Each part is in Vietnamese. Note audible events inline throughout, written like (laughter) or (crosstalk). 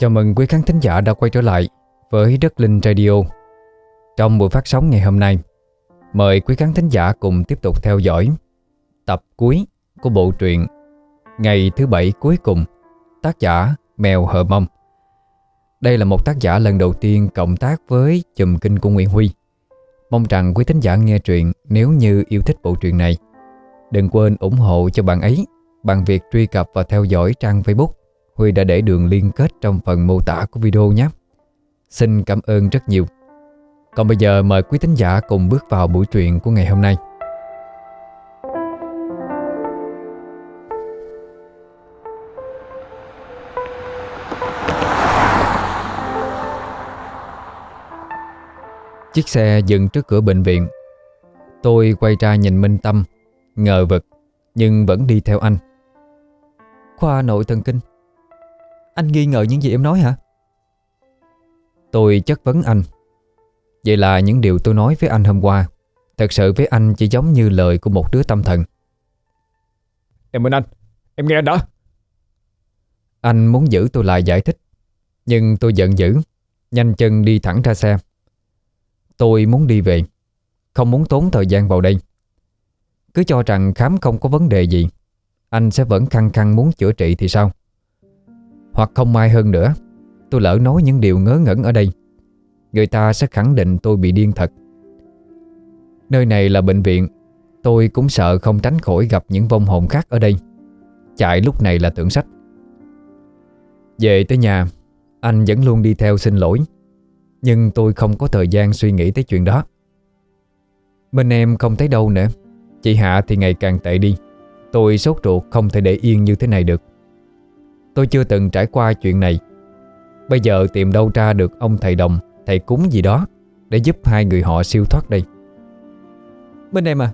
Chào mừng quý khán thính giả đã quay trở lại với Đất Linh Radio. Trong buổi phát sóng ngày hôm nay, mời quý khán thính giả cùng tiếp tục theo dõi tập cuối của bộ truyện Ngày thứ bảy cuối cùng, tác giả Mèo Hờ Mông. Đây là một tác giả lần đầu tiên cộng tác với chùm kinh của Nguyễn Huy. Mong rằng quý thính giả nghe truyện nếu như yêu thích bộ truyện này, đừng quên ủng hộ cho bạn ấy bằng việc truy cập và theo dõi trang Facebook Huy đã để đường liên kết trong phần mô tả của video nhé. Xin cảm ơn rất nhiều. Còn bây giờ mời quý thính giả cùng bước vào buổi truyện của ngày hôm nay. Chiếc xe dừng trước cửa bệnh viện. Tôi quay ra nhìn Minh Tâm, ngờ vực, nhưng vẫn đi theo anh. Khoa nội thần kinh anh nghi ngờ những gì em nói hả? Tôi chất vấn anh. Vậy là những điều tôi nói với anh hôm qua Thật sự với anh chỉ giống như lời của một đứa tâm thần. Em ơn anh Em nghe anh đã Anh muốn giữ tôi lại giải thích Nhưng tôi giận dữ Nhanh chân đi thẳng ra xe. Tôi muốn đi về Không muốn tốn thời gian vào đây. Cứ cho rằng khám không có vấn đề gì Anh sẽ vẫn khăng khăng muốn chữa trị thì sao hoặc không may hơn nữa. Tôi lỡ nói những điều ngớ ngẩn ở đây. Người ta sẽ khẳng định tôi bị điên thật. Nơi này là bệnh viện. Tôi cũng sợ không tránh khỏi gặp những vong hồn khác ở đây. Chạy lúc này là tưởng sách. Về tới nhà, Anh vẫn luôn đi theo xin lỗi. Nhưng tôi không có thời gian suy nghĩ tới chuyện đó. Bên em không thấy đâu nữa. Chị Hạ thì ngày càng tệ đi. Tôi sốt ruột không thể để yên như thế này được. Tôi chưa từng trải qua chuyện này. Bây giờ tìm đâu ra được ông thầy đồng Thầy cúng gì đó Để giúp hai người họ siêu thoát đây. Minh em à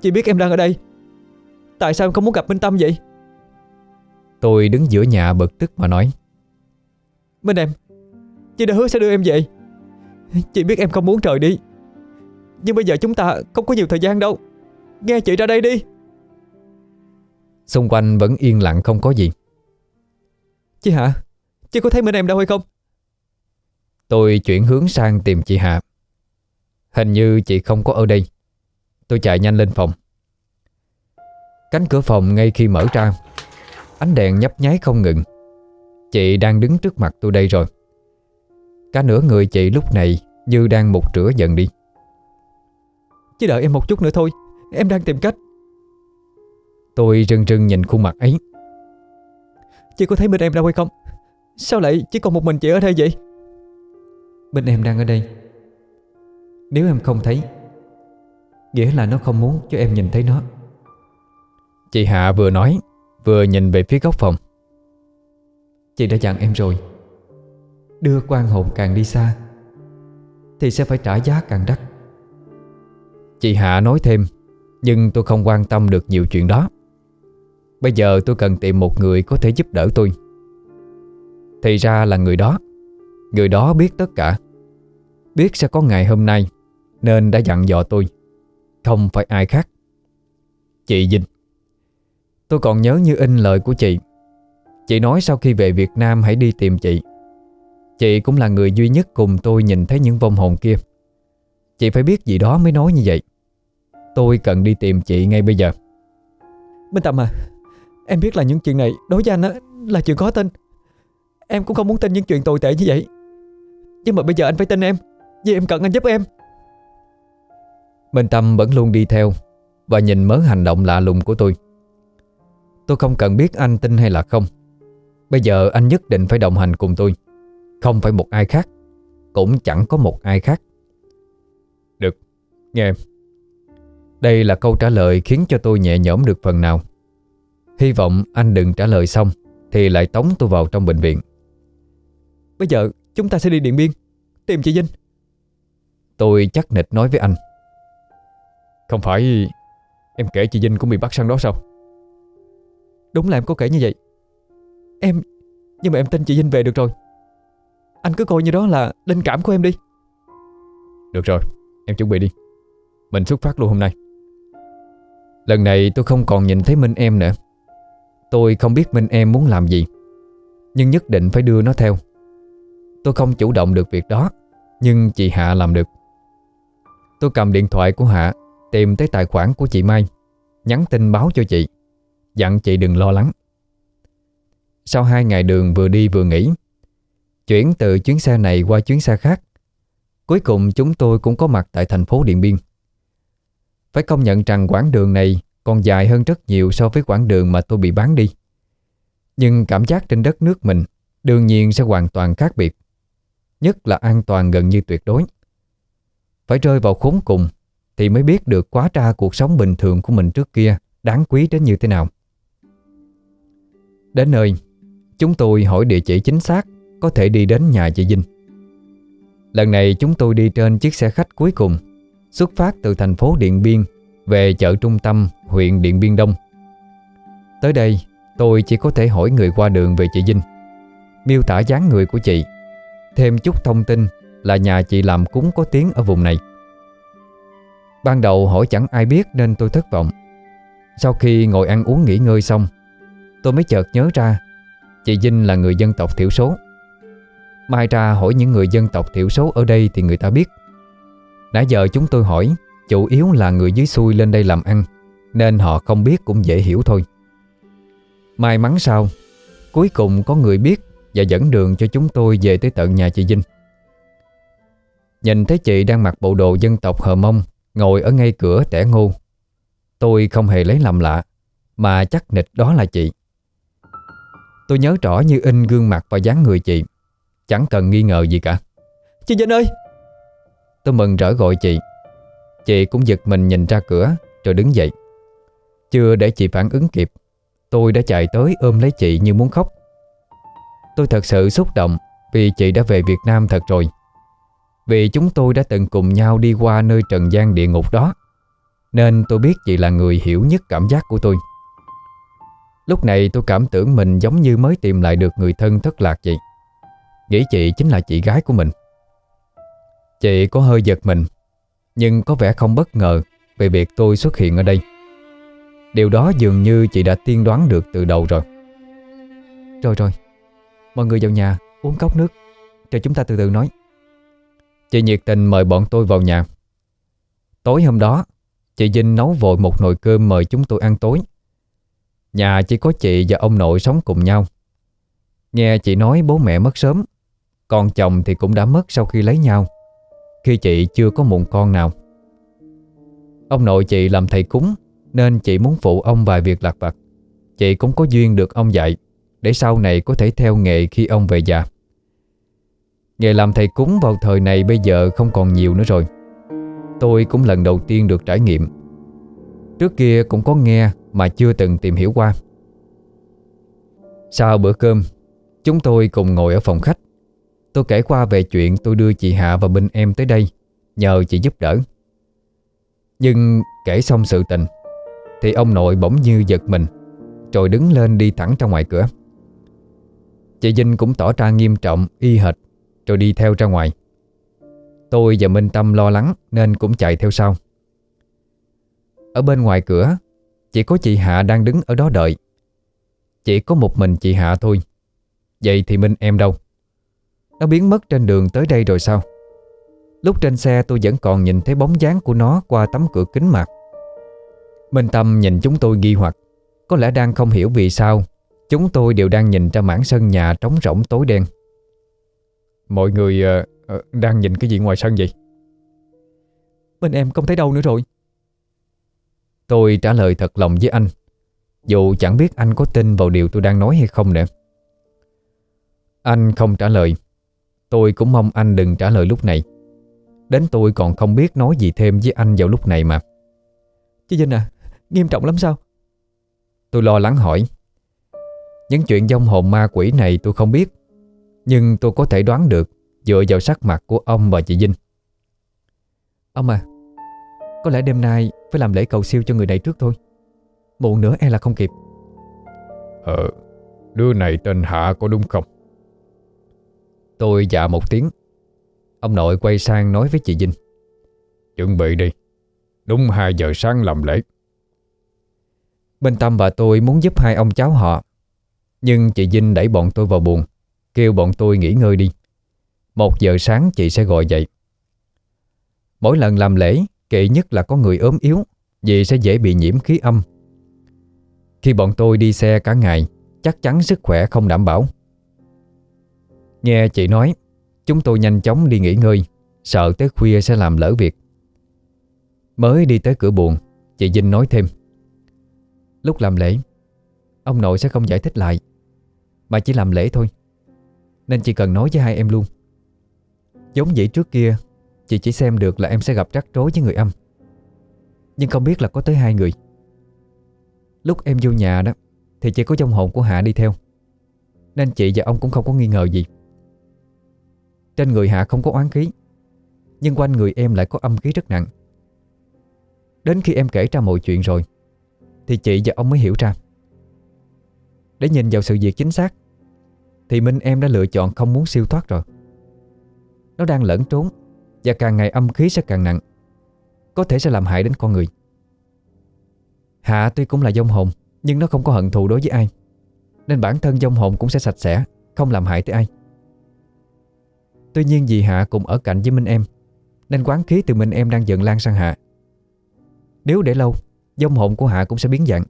Chị biết em đang ở đây. Tại sao em không muốn gặp Minh Tâm vậy? Tôi đứng giữa nhà bực tức mà nói. Minh em Chị đã hứa sẽ đưa em về. Chị biết em không muốn trời đi. Nhưng bây giờ chúng ta không có nhiều thời gian đâu. Nghe chị ra đây đi. Xung quanh vẫn yên lặng không có gì Chị Hạ Chị có thấy Minh em đâu hay không? Tôi chuyển hướng sang tìm chị Hạ. Hình như chị không có ở đây. Tôi chạy nhanh lên phòng. Cánh cửa phòng ngay khi mở ra Ánh đèn nhấp nháy không ngừng. Chị đang đứng trước mặt tôi đây rồi. Cả nửa người chị lúc này Như đang một rửa dần đi. Chỉ đợi em một chút nữa thôi. Em đang tìm cách. Tôi rưng rưng nhìn khuôn mặt ấy Chị có thấy bên em đâu hay không? Sao lại chỉ còn một mình chị ở đây vậy? Bên em đang ở đây. Nếu em không thấy Nghĩa là nó không muốn cho em nhìn thấy nó. Chị Hạ vừa nói Vừa nhìn về phía góc phòng. Chị đã dặn em rồi. Đưa quan hồn càng đi xa Thì sẽ phải trả giá càng đắt. Chị Hạ nói thêm Nhưng tôi không quan tâm được nhiều chuyện đó Bây giờ tôi cần tìm một người có thể giúp đỡ tôi. Thì ra là người đó. Người đó biết tất cả. Biết sẽ có ngày hôm nay Nên đã dặn dò tôi. Không phải ai khác. Chị Vinh Tôi còn nhớ như in lời của chị. Chị nói sau khi về Việt Nam hãy đi tìm chị. Chị cũng là người duy nhất cùng tôi nhìn thấy những vong hồn kia. Chị phải biết gì đó mới nói như vậy. Tôi cần đi tìm chị ngay bây giờ. Minh Tâm à Em biết là những chuyện này đối với anh á là chuyện khó tin. Em cũng không muốn tin những chuyện tồi tệ như vậy. Nhưng mà bây giờ anh phải tin em Vì em cần anh giúp em. Minh Tâm vẫn luôn đi theo Và nhìn mớ hành động lạ lùng của tôi. Tôi không cần biết anh tin hay là không. Bây giờ anh nhất định phải đồng hành cùng tôi. Không phải một ai khác Cũng chẳng có một ai khác. Được, nghe em. Đây là câu trả lời khiến cho tôi nhẹ nhõm được phần nào. Hy vọng anh đừng trả lời xong Thì lại tống tôi vào trong bệnh viện. Bây giờ chúng ta sẽ đi Điện Biên Tìm chị Vinh. Tôi chắc nịch nói với anh. Không phải Em kể chị Vinh cũng bị bắt sang đó sao? Đúng là em có kể như vậy. Em Nhưng mà em tin chị Vinh về được rồi. Anh cứ coi như đó là linh cảm của em đi. Được rồi Em chuẩn bị đi. Mình xuất phát luôn hôm nay. Lần này tôi không còn nhìn thấy Minh em nữa Tôi không biết Minh em muốn làm gì, Nhưng nhất định phải đưa nó theo. Tôi không chủ động được việc đó, Nhưng chị Hạ làm được. Tôi cầm điện thoại của Hạ, Tìm tới tài khoản của chị Mai, Nhắn tin báo cho chị, Dặn chị đừng lo lắng. Sau hai ngày đường vừa đi vừa nghỉ, Chuyển từ chuyến xe này qua chuyến xe khác, Cuối cùng chúng tôi cũng có mặt tại thành phố Điện Biên. Phải công nhận rằng quãng đường này còn dài hơn rất nhiều so với quãng đường mà tôi bị bán đi. Nhưng cảm giác trên đất nước mình đương nhiên sẽ hoàn toàn khác biệt, Nhất là an toàn gần như tuyệt đối. Phải rơi vào khốn cùng Thì mới biết được quá tra cuộc sống bình thường của mình trước kia Đáng quý đến như thế nào. Đến nơi, Chúng tôi hỏi địa chỉ chính xác Có thể đi đến nhà chị Vinh Lần này chúng tôi đi trên chiếc xe khách cuối cùng Xuất phát từ thành phố Điện Biên về chợ trung tâm huyện Điện Biên Đông. Tới đây, tôi chỉ có thể hỏi người qua đường về chị Vinh, Miêu tả dáng người của chị, Thêm chút thông tin là nhà chị làm cúng có tiếng ở vùng này. Ban đầu hỏi chẳng ai biết nên tôi thất vọng. Sau khi ngồi ăn uống nghỉ ngơi xong, Tôi mới chợt nhớ ra Chị Vinh là người dân tộc thiểu số. Mai ra hỏi những người dân tộc thiểu số ở đây thì người ta biết. Nãy giờ chúng tôi hỏi Chủ yếu là người dưới xuôi lên đây làm ăn, Nên họ không biết cũng dễ hiểu thôi. May mắn sao, Cuối cùng có người biết Và dẫn đường cho chúng tôi về tới tận nhà chị Vinh. Nhìn thấy chị đang mặc bộ đồ dân tộc Hờ Mông, Ngồi ở ngay cửa trẻ ngô. Tôi không hề lấy làm lạ, Mà chắc nịch đó là chị. Tôi nhớ rõ như in gương mặt và dáng người chị, Chẳng cần nghi ngờ gì cả. Chị Vinh ơi! Tôi mừng rỡ gọi chị. Chị cũng giật mình nhìn ra cửa, Rồi đứng dậy. Chưa để chị phản ứng kịp, Tôi đã chạy tới ôm lấy chị như muốn khóc. Tôi thật sự xúc động Vì chị đã về Việt Nam thật rồi. Vì chúng tôi đã từng cùng nhau đi qua nơi trần gian địa ngục đó, Nên tôi biết chị là người hiểu nhất cảm giác của tôi. Lúc này tôi cảm tưởng mình giống như mới tìm lại được người thân thất lạc vậy. Nghĩ chị chính là chị gái của mình. Chị có hơi giật mình. Nhưng có vẻ không bất ngờ Về việc tôi xuất hiện ở đây. Điều đó dường như chị đã tiên đoán được từ đầu rồi. Rồi rồi, Mọi người vào nhà uống cốc nước Rồi chúng ta từ từ nói. Chị nhiệt tình mời bọn tôi vào nhà. Tối hôm đó, Chị Vinh nấu vội một nồi cơm mời chúng tôi ăn tối. Nhà chỉ có chị và ông nội sống cùng nhau. Nghe chị nói bố mẹ mất sớm Còn chồng thì cũng đã mất sau khi lấy nhau. Khi chị chưa có mụn con nào. Ông nội chị làm thầy cúng, Nên chị muốn phụ ông vài việc lặt vặt. Chị cũng có duyên được ông dạy, Để sau này có thể theo nghề khi ông về già. Nghề làm thầy cúng vào thời này bây giờ không còn nhiều nữa rồi. Tôi cũng lần đầu tiên được trải nghiệm. Trước kia cũng có nghe mà chưa từng tìm hiểu qua. Sau bữa cơm, Chúng tôi cùng ngồi ở phòng khách. Tôi kể qua về chuyện tôi đưa chị Hạ và Minh em tới đây, Nhờ chị giúp đỡ. Nhưng kể xong sự tình, Thì ông nội bỗng như giật mình, Rồi đứng lên đi thẳng ra ngoài cửa. Chị Vinh cũng tỏ ra nghiêm trọng, Y hệt, Rồi đi theo ra ngoài. Tôi và Minh Tâm lo lắng Nên cũng chạy theo sau. Ở bên ngoài cửa, Chỉ có chị Hạ đang đứng ở đó đợi. Chỉ có một mình chị Hạ thôi, Vậy thì Minh em đâu? Nó biến mất trên đường tới đây rồi sao? Lúc trên xe tôi vẫn còn nhìn thấy bóng dáng của nó qua tấm cửa kính mặt Minh Tâm nhìn chúng tôi nghi hoặc Có lẽ đang không hiểu vì sao Chúng tôi đều đang nhìn ra mảng sân nhà trống rỗng tối đen. Mọi người uh, uh, đang nhìn cái gì ngoài sân vậy? Bên em không thấy đâu nữa rồi. Tôi trả lời thật lòng với anh Dù chẳng biết anh có tin vào điều tôi đang nói hay không nữa. Anh không trả lời Tôi cũng mong anh đừng trả lời lúc này. Đến tôi còn không biết nói gì thêm với anh vào lúc này mà. Chị Vinh à Nghiêm trọng lắm sao? Tôi lo lắng hỏi. Những chuyện dông hồn ma quỷ này tôi không biết Nhưng tôi có thể đoán được Dựa vào sắc mặt của ông và chị Vinh. Ông à Có lẽ đêm nay phải làm lễ cầu siêu cho người này trước thôi. Muộn nữa e là không kịp. Ờ Đứa này tên Hạ có đúng không Tôi dạ một tiếng. Ông nội quay sang nói với chị Vinh. Chuẩn bị đi. Đúng 2 giờ sáng làm lễ. Minh Tâm và tôi muốn giúp hai ông cháu họ. Nhưng chị Vinh đẩy bọn tôi vào buồn Kêu bọn tôi nghỉ ngơi đi. Một giờ sáng chị sẽ gọi dậy. Mỗi lần làm lễ, Kỵ nhất là có người ốm yếu, Vì sẽ dễ bị nhiễm khí âm. Khi bọn tôi đi xe cả ngày, Chắc chắn sức khỏe không đảm bảo. Nghe chị nói, Chúng tôi nhanh chóng đi nghỉ ngơi, Sợ tới khuya sẽ làm lỡ việc. Mới đi tới cửa buồn Chị Vinh nói thêm. Lúc làm lễ, Ông nội sẽ không giải thích lại, Mà chỉ làm lễ thôi. Nên chị cần nói với hai em luôn. Giống vậy trước kia, Chị chỉ xem được là em sẽ gặp rắc rối với người âm. Nhưng không biết là có tới hai người. Lúc em vô nhà đó, Thì chỉ có trong hồn của Hạ đi theo. Nên chị và ông cũng không có nghi ngờ gì. Trên người Hạ không có oán khí, Nhưng quanh người em lại có âm khí rất nặng. Đến khi em kể ra mọi chuyện rồi, Thì chị và ông mới hiểu ra. Để nhìn vào sự việc chính xác, Thì Minh em đã lựa chọn không muốn siêu thoát rồi. Nó đang lẫn trốn, Và càng ngày âm khí sẽ càng nặng, Có thể sẽ làm hại đến con người. Hạ tuy cũng là dông hồn, Nhưng nó không có hận thù đối với ai, Nên bản thân dông hồn cũng sẽ sạch sẽ, Không làm hại tới ai. Tuy nhiên vì Hạ cùng ở cạnh với Minh em, Nên quán khí từ Minh em đang dần lan sang Hạ. Nếu để lâu Dông hồn của Hạ cũng sẽ biến dạng,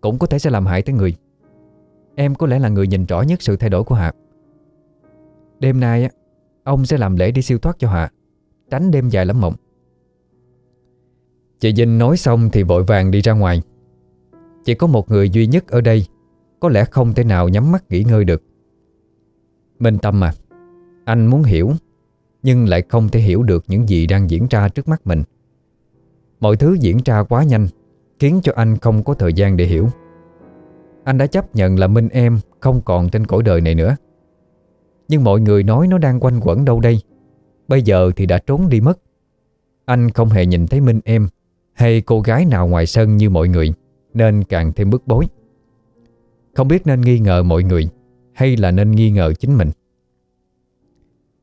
Cũng có thể sẽ làm hại tới người. Em có lẽ là người nhìn rõ nhất sự thay đổi của Hạ. Đêm nay Ông sẽ làm lễ đi siêu thoát cho Hạ, Tránh đêm dài lắm mộng. Chị Vinh nói xong thì vội vàng đi ra ngoài. Chỉ có một người duy nhất ở đây, Có lẽ không thể nào nhắm mắt nghỉ ngơi được. Minh Tâm à anh muốn hiểu, Nhưng lại không thể hiểu được những gì đang diễn ra trước mắt mình. Mọi thứ diễn ra quá nhanh, Khiến cho anh không có thời gian để hiểu. Anh đã chấp nhận là Minh em Không còn trên cõi đời này nữa. Nhưng mọi người nói nó đang quanh quẩn đâu đây? Bây giờ thì đã trốn đi mất. Anh không hề nhìn thấy Minh em Hay cô gái nào ngoài sân như mọi người, Nên càng thêm bức bối. Không biết nên nghi ngờ mọi người Hay là nên nghi ngờ chính mình.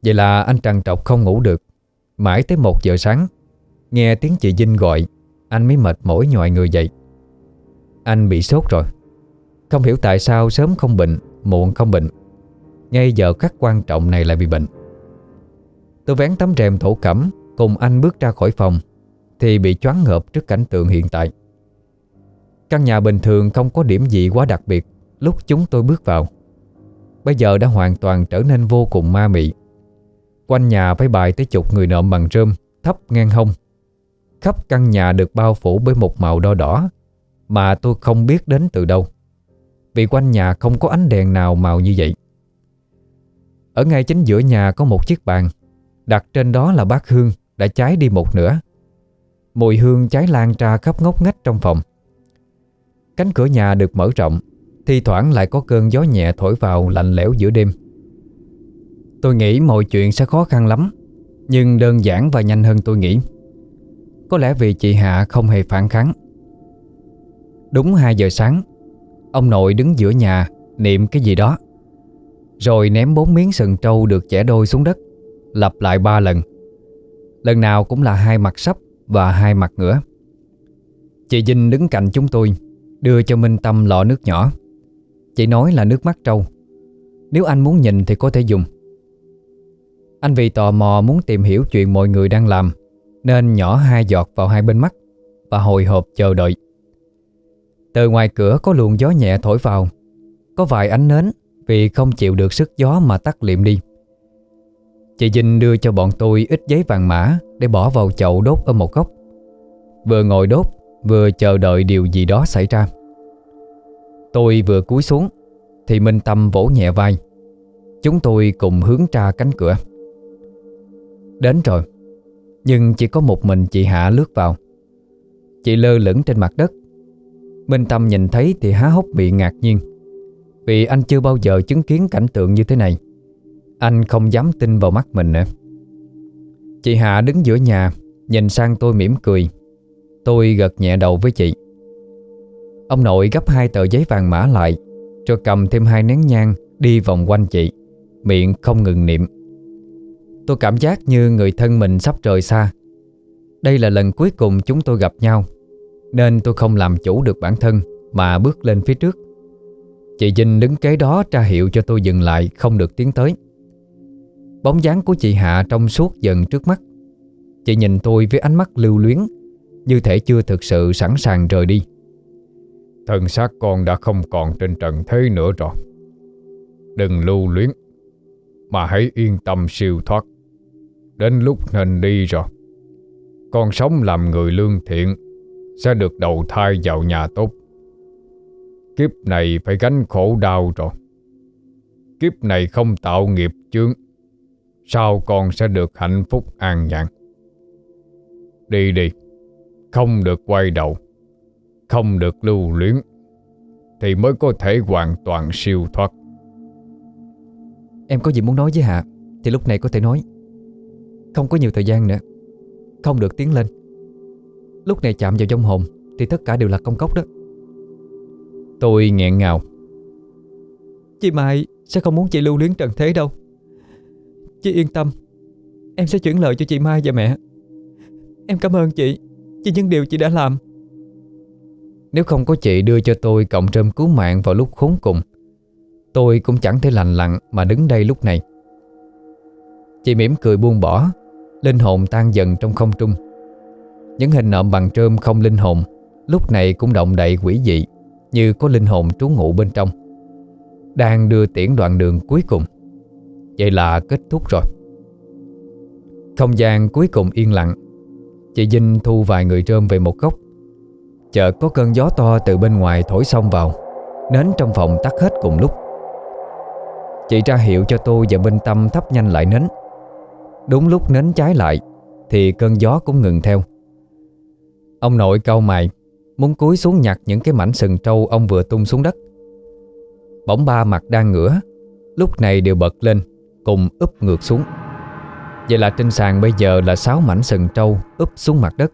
Vậy là anh trằn trọc không ngủ được. Mãi tới một giờ sáng, Nghe tiếng chị Vinh gọi, Anh mới mệt mỏi nhòi người dậy. Anh bị sốt rồi. Không hiểu tại sao sớm không bệnh, Muộn không bệnh. Ngay giờ khắc quan trọng này lại bị bệnh. Tôi vén tấm rèm thổ cẩm Cùng anh bước ra khỏi phòng, Thì bị choáng ngợp trước cảnh tượng hiện tại. Căn nhà bình thường không có điểm gì quá đặc biệt, Lúc chúng tôi bước vào. Bây giờ đã hoàn toàn trở nên vô cùng ma mị. Quanh nhà phải bài tới chục người nộm bằng rơm, Thấp ngang hông. Khắp căn nhà được bao phủ bởi một màu đỏ đỏ, Mà tôi không biết đến từ đâu, Vì quanh nhà không có ánh đèn nào màu như vậy. Ở ngay chính giữa nhà có một chiếc bàn, Đặt trên đó là bát hương Đã cháy đi một nửa. Mùi hương cháy lan ra khắp ngóc ngách trong phòng. Cánh cửa nhà được mở rộng, Thi thoảng lại có cơn gió nhẹ thổi vào lạnh lẽo giữa đêm. Tôi nghĩ mọi chuyện sẽ khó khăn lắm, Nhưng đơn giản và nhanh hơn tôi nghĩ. Có lẽ vì chị Hạ không hề phản kháng. Đúng 2 giờ sáng, Ông nội đứng giữa nhà Niệm cái gì đó, Rồi ném bốn miếng sừng trâu được chẻ đôi xuống đất, Lặp lại ba lần. Lần nào cũng là hai mặt sấp Và hai mặt ngửa. Chị Vinh đứng cạnh chúng tôi, Đưa cho Minh Tâm lọ nước nhỏ. Chị nói là nước mắt trâu. Nếu anh muốn nhìn thì có thể dùng. Anh vì tò mò muốn tìm hiểu chuyện mọi người đang làm, nên nhỏ hai giọt vào hai bên mắt Và hồi hộp chờ đợi. Từ ngoài cửa có luồng gió nhẹ thổi vào, Có vài ánh nến Vì không chịu được sức gió mà tắt liệm đi. Chị Vinh đưa cho bọn tôi ít giấy vàng mã Để bỏ vào chậu đốt ở một góc. Vừa ngồi đốt, Vừa chờ đợi điều gì đó xảy ra. Tôi vừa cúi xuống Thì Minh Tâm vỗ nhẹ vai. Chúng tôi cùng hướng ra cánh cửa. Đến rồi. Nhưng chỉ có một mình chị Hạ lướt vào. Chị lơ lửng trên mặt đất. Minh Tâm nhìn thấy thì há hốc bị ngạc nhiên. Vì anh chưa bao giờ chứng kiến cảnh tượng như thế này. Anh không dám tin vào mắt mình nữa. Chị Hạ đứng giữa nhà, Nhìn sang tôi mỉm cười. Tôi gật nhẹ đầu với chị. Ông nội gấp hai tờ giấy vàng mã lại, Rồi cầm thêm hai nén nhang Đi vòng quanh chị, Miệng không ngừng niệm. Tôi cảm giác như người thân mình sắp rời xa. Đây là lần cuối cùng chúng tôi gặp nhau, Nên tôi không làm chủ được bản thân Mà bước lên phía trước. Chị Vinh đứng kế đó tra hiệu cho tôi dừng lại, Không được tiến tới. Bóng dáng của chị Hạ trong suốt dần trước mắt. Chị nhìn tôi với ánh mắt lưu luyến, Như thể chưa thực sự sẵn sàng rời đi. Thần xác con đã không còn trên trần thế nữa rồi. Đừng lưu luyến, Mà hãy yên tâm siêu thoát. Đến lúc nên đi rồi. Con sống làm người lương thiện Sẽ được đầu thai vào nhà tốt. Kiếp này phải gánh khổ đau rồi. Kiếp này không tạo nghiệp chướng, Sao con sẽ được hạnh phúc an nhàn? Đi đi, Không được quay đầu, Không được lưu luyến, Thì mới có thể hoàn toàn siêu thoát. Em có gì muốn nói với Hạ, Thì lúc này có thể nói. Không có nhiều thời gian nữa. Không được tiến lên. Lúc này chạm vào trong hồn, Thì tất cả đều là công cốc đó. Tôi nghẹn ngào. Chị Mai sẽ không muốn chị lưu luyến trần thế đâu. Chị yên tâm. Em sẽ chuyển lời cho chị Mai và mẹ. Em cảm ơn chị. Vì những điều chị đã làm. Nếu không có chị đưa cho tôi cộng trơm cứu mạng vào lúc khốn cùng, Tôi cũng chẳng thể lành lặng mà đứng đây lúc này. Chị mỉm cười buông bỏ. Linh hồn tan dần trong không trung. Những hình nộm bằng trơm không linh hồn Lúc này cũng động đậy quỷ dị Như có linh hồn trú ngụ bên trong. Đang đưa tiễn đoạn đường cuối cùng. Vậy là kết thúc rồi. Không gian cuối cùng yên lặng. Chị Vinh thu vài người trơm về một góc. Chợt có cơn gió to từ bên ngoài thổi xông vào, Nến trong phòng tắt hết cùng lúc. Chị ra hiệu cho tôi và Minh Tâm thắp nhanh lại nến. Đúng lúc nến cháy lại, Thì cơn gió cũng ngừng theo. Ông nội cau mày, Muốn cúi xuống nhặt những cái mảnh sừng trâu Ông vừa tung xuống đất. Bỗng ba mặt đang ngửa, Lúc này đều bật lên, Cùng úp ngược xuống. Vậy là trên sàn bây giờ là sáu mảnh sừng trâu úp xuống mặt đất.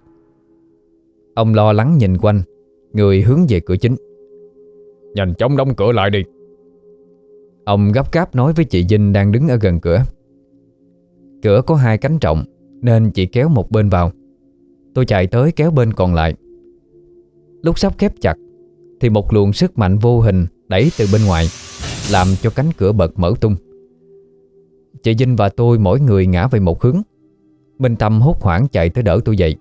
Ông lo lắng nhìn quanh, Người hướng về cửa chính. Nhanh chóng đóng cửa lại đi. Ông gấp gáp nói với chị Vinh đang đứng ở gần cửa. Cửa có hai cánh trọng Nên chị kéo một bên vào. Tôi chạy tới kéo bên còn lại. Lúc sắp khép chặt Thì một luồng sức mạnh vô hình Đẩy từ bên ngoài Làm cho cánh cửa bật mở tung. Chị Vinh và tôi mỗi người ngã về một hướng. Minh Tâm hốt hoảng chạy tới đỡ tôi dậy.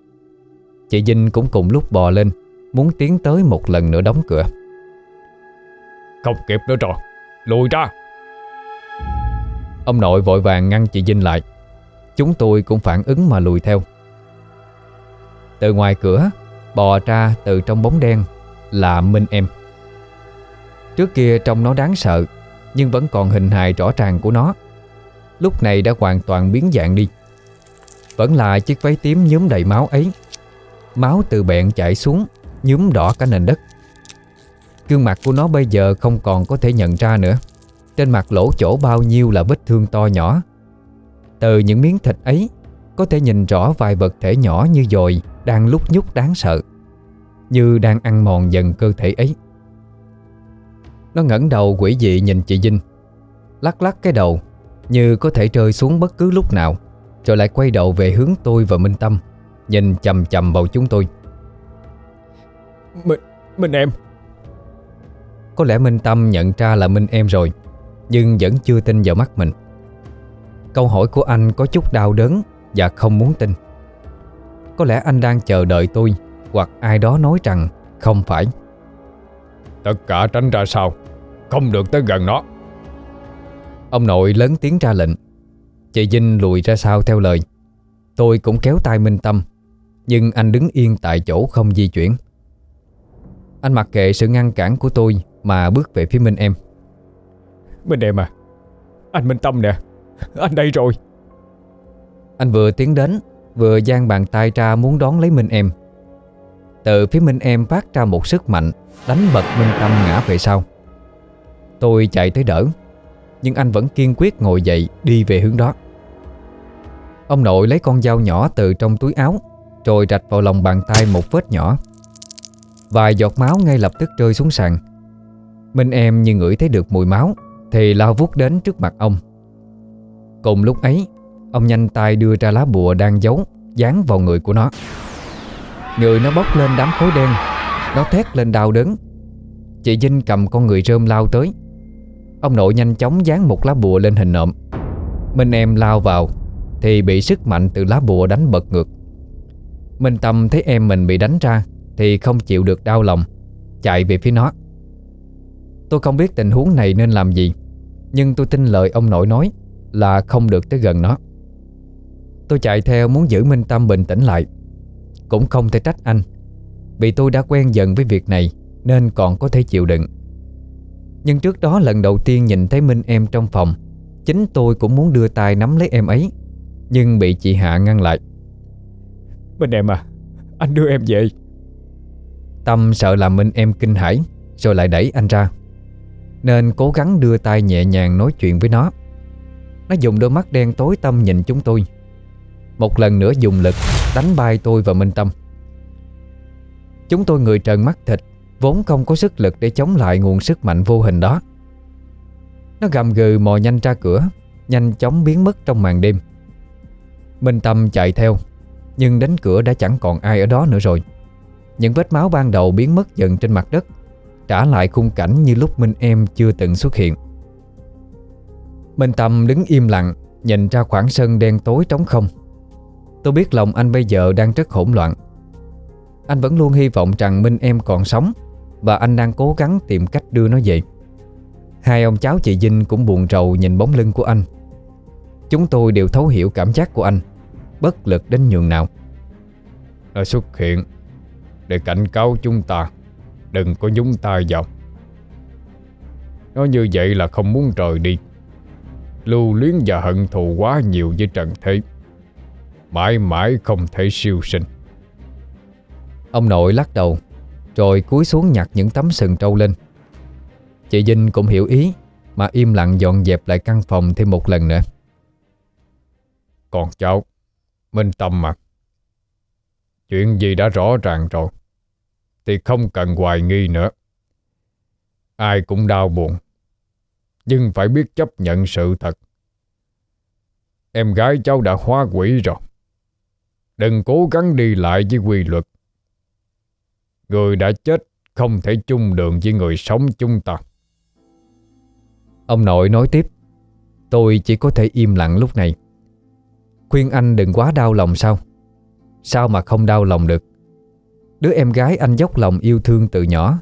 Chị Vinh cũng cùng lúc bò lên Muốn tiến tới một lần nữa đóng cửa. Không kịp nữa rồi Lùi ra. Ông nội vội vàng ngăn chị Vinh lại Chúng tôi cũng phản ứng mà lùi theo. Từ ngoài cửa, Bò ra từ trong bóng đen Là Minh em. Trước kia trông nó đáng sợ, Nhưng vẫn còn hình hài rõ ràng của nó. Lúc này đã hoàn toàn biến dạng đi. Vẫn là chiếc váy tím nhúm đầy máu ấy. Máu từ bẹn chảy xuống Nhúm đỏ cả nền đất. Gương mặt của nó bây giờ không còn có thể nhận ra nữa. Trên mặt lỗ chỗ bao nhiêu là vết thương to nhỏ. Từ những miếng thịt ấy Có thể nhìn rõ vài vật thể nhỏ như dồi Đang lúc nhúc đáng sợ Như đang ăn mòn dần cơ thể ấy. Nó ngẩng đầu quỷ dị nhìn chị Vinh Lắc lắc cái đầu Như có thể rơi xuống bất cứ lúc nào Rồi lại quay đầu về hướng tôi và Minh Tâm Nhìn chầm chầm vào chúng tôi. Mình, mình em. Có lẽ Minh Tâm nhận ra là Minh em rồi Nhưng vẫn chưa tin vào mắt mình Câu hỏi của anh có chút đau đớn Và không muốn tin. Có lẽ anh đang chờ đợi tôi Hoặc ai đó nói rằng không phải. Tất cả tránh ra sau Không được tới gần nó. Ông nội lớn tiếng ra lệnh. Chị Vinh lùi ra sau theo lời. Tôi cũng kéo tay Minh Tâm Nhưng anh đứng yên tại chỗ không di chuyển. Anh mặc kệ sự ngăn cản của tôi Mà bước về phía Minh em. Minh em à Anh Minh Tâm nè (laughs) Anh đây rồi. Anh vừa tiến đến, Vừa giang bàn tay ra muốn đón lấy Minh em. Từ phía Minh em phát ra một sức mạnh, Đánh bật Minh Tâm ngã về sau. Tôi chạy tới đỡ, Nhưng anh vẫn kiên quyết ngồi dậy Đi về hướng đó. Ông nội lấy con dao nhỏ từ trong túi áo, Rồi rạch vào lòng bàn tay một vết nhỏ. Vài giọt máu ngay lập tức rơi xuống sàn. Minh em như ngửi thấy được mùi máu, Thì lao vút đến trước mặt ông. Cùng lúc ấy, Ông nhanh tay đưa ra lá bùa đang giấu, Dán vào người của nó. Người nó bốc lên đám khối đen, Nó thét lên đau đớn. Chị Vinh cầm con người rơm lao tới. Ông nội nhanh chóng dán một lá bùa lên hình nộm. Minh em lao vào, Thì bị sức mạnh từ lá bùa đánh bật ngược. Minh Tâm thấy em mình bị đánh ra, Thì không chịu được đau lòng, Chạy về phía nó. Tôi không biết tình huống này nên làm gì, Nhưng tôi tin lời ông nội nói. Là không được tới gần nó. Tôi chạy theo muốn giữ Minh Tâm bình tĩnh lại. Cũng không thể trách anh Vì tôi đã quen dần với việc này Nên còn có thể chịu đựng. Nhưng trước đó lần đầu tiên nhìn thấy Minh em trong phòng Chính tôi cũng muốn đưa tay nắm lấy em ấy Nhưng bị chị Hạ ngăn lại. Minh em à Anh đưa em về. Tâm sợ làm Minh em kinh hãi Rồi lại đẩy anh ra Nên cố gắng đưa tay nhẹ nhàng nói chuyện với nó nó dùng đôi mắt đen tối tâm nhìn chúng tôi. Một lần nữa dùng lực, Đánh bay tôi và Minh Tâm. Chúng tôi người trần mắt thịt, Vốn không có sức lực để chống lại nguồn sức mạnh vô hình đó. Nó gầm gừ mò nhanh ra cửa, Nhanh chóng biến mất trong màn đêm. Minh Tâm chạy theo, Nhưng đến cửa đã chẳng còn ai ở đó nữa rồi. Những vết máu ban đầu biến mất dần trên mặt đất, Trả lại khung cảnh như lúc Minh em chưa từng xuất hiện. Minh Tâm đứng im lặng, Nhìn ra khoảng sân đen tối trống không. Tôi biết lòng anh bây giờ đang rất hỗn loạn. Anh vẫn luôn hy vọng rằng Minh em còn sống Và anh đang cố gắng tìm cách đưa nó về. Hai ông cháu chị Vinh cũng buồn rầu nhìn bóng lưng của anh. Chúng tôi đều thấu hiểu cảm giác của anh, Bất lực đến nhường nào. Nó xuất hiện Để cảnh cáo chúng ta, Đừng có nhúng tay vào. Nó như vậy là không muốn rời đi. Lưu luyến và hận thù quá nhiều với Trần Thế. Mãi mãi không thể siêu sinh. Ông nội lắc đầu Rồi cúi xuống nhặt những tấm sừng trâu lên. Chị Vinh cũng hiểu ý Mà im lặng dọn dẹp lại căn phòng thêm một lần nữa. Còn cháu Minh Tâm mà. Chuyện gì đã rõ ràng rồi Thì không cần hoài nghi nữa. Ai cũng đau buồn nhưng phải biết chấp nhận sự thật. Em gái cháu đã hóa quỷ rồi. Đừng cố gắng đi lại với quy luật. Người đã chết không thể chung đường với người sống chúng ta. Ông nội nói tiếp, Tôi chỉ có thể im lặng lúc này. Khuyên anh đừng quá đau lòng sao? Sao mà không đau lòng được? Đứa em gái anh dốc lòng yêu thương từ nhỏ,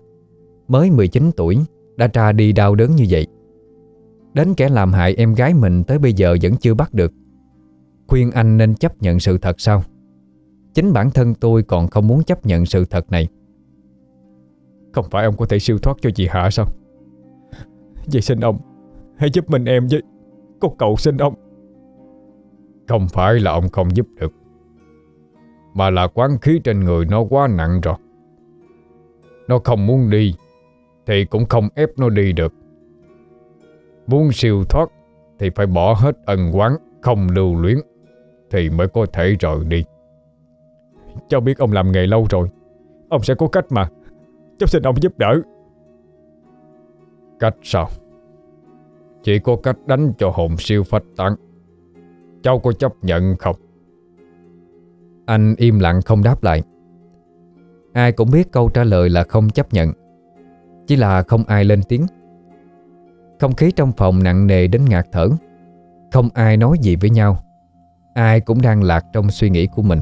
Mới 19 tuổi, Đã ra đi đau đớn như vậy. Đến kẻ làm hại em gái mình Tới bây giờ vẫn chưa bắt được. Khuyên anh nên chấp nhận sự thật sao? Chính bản thân tôi còn không muốn chấp nhận sự thật này. Không phải ông có thể siêu thoát cho chị Hạ sao? Vậy xin ông, Hãy giúp mình em với Cô cậu xin ông. Không phải là ông không giúp được, Mà là quán khí trên người nó quá nặng rồi. Nó không muốn đi, Thì cũng không ép nó đi được. Muốn siêu thoát Thì phải bỏ hết ân quán Không lưu luyến, Thì mới có thể rời đi. Cháu biết ông làm nghề lâu rồi, Ông sẽ có cách mà. Cháu xin ông giúp đỡ. Cách sao? Chỉ có cách đánh cho hồn siêu phách tán. Cháu có chấp nhận không? Anh im lặng không đáp lại. Ai cũng biết câu trả lời là không chấp nhận. Chỉ là không ai lên tiếng. Không khí trong phòng nặng nề đến ngạt thở. Không ai nói gì với nhau. Ai cũng đang lạc trong suy nghĩ của mình.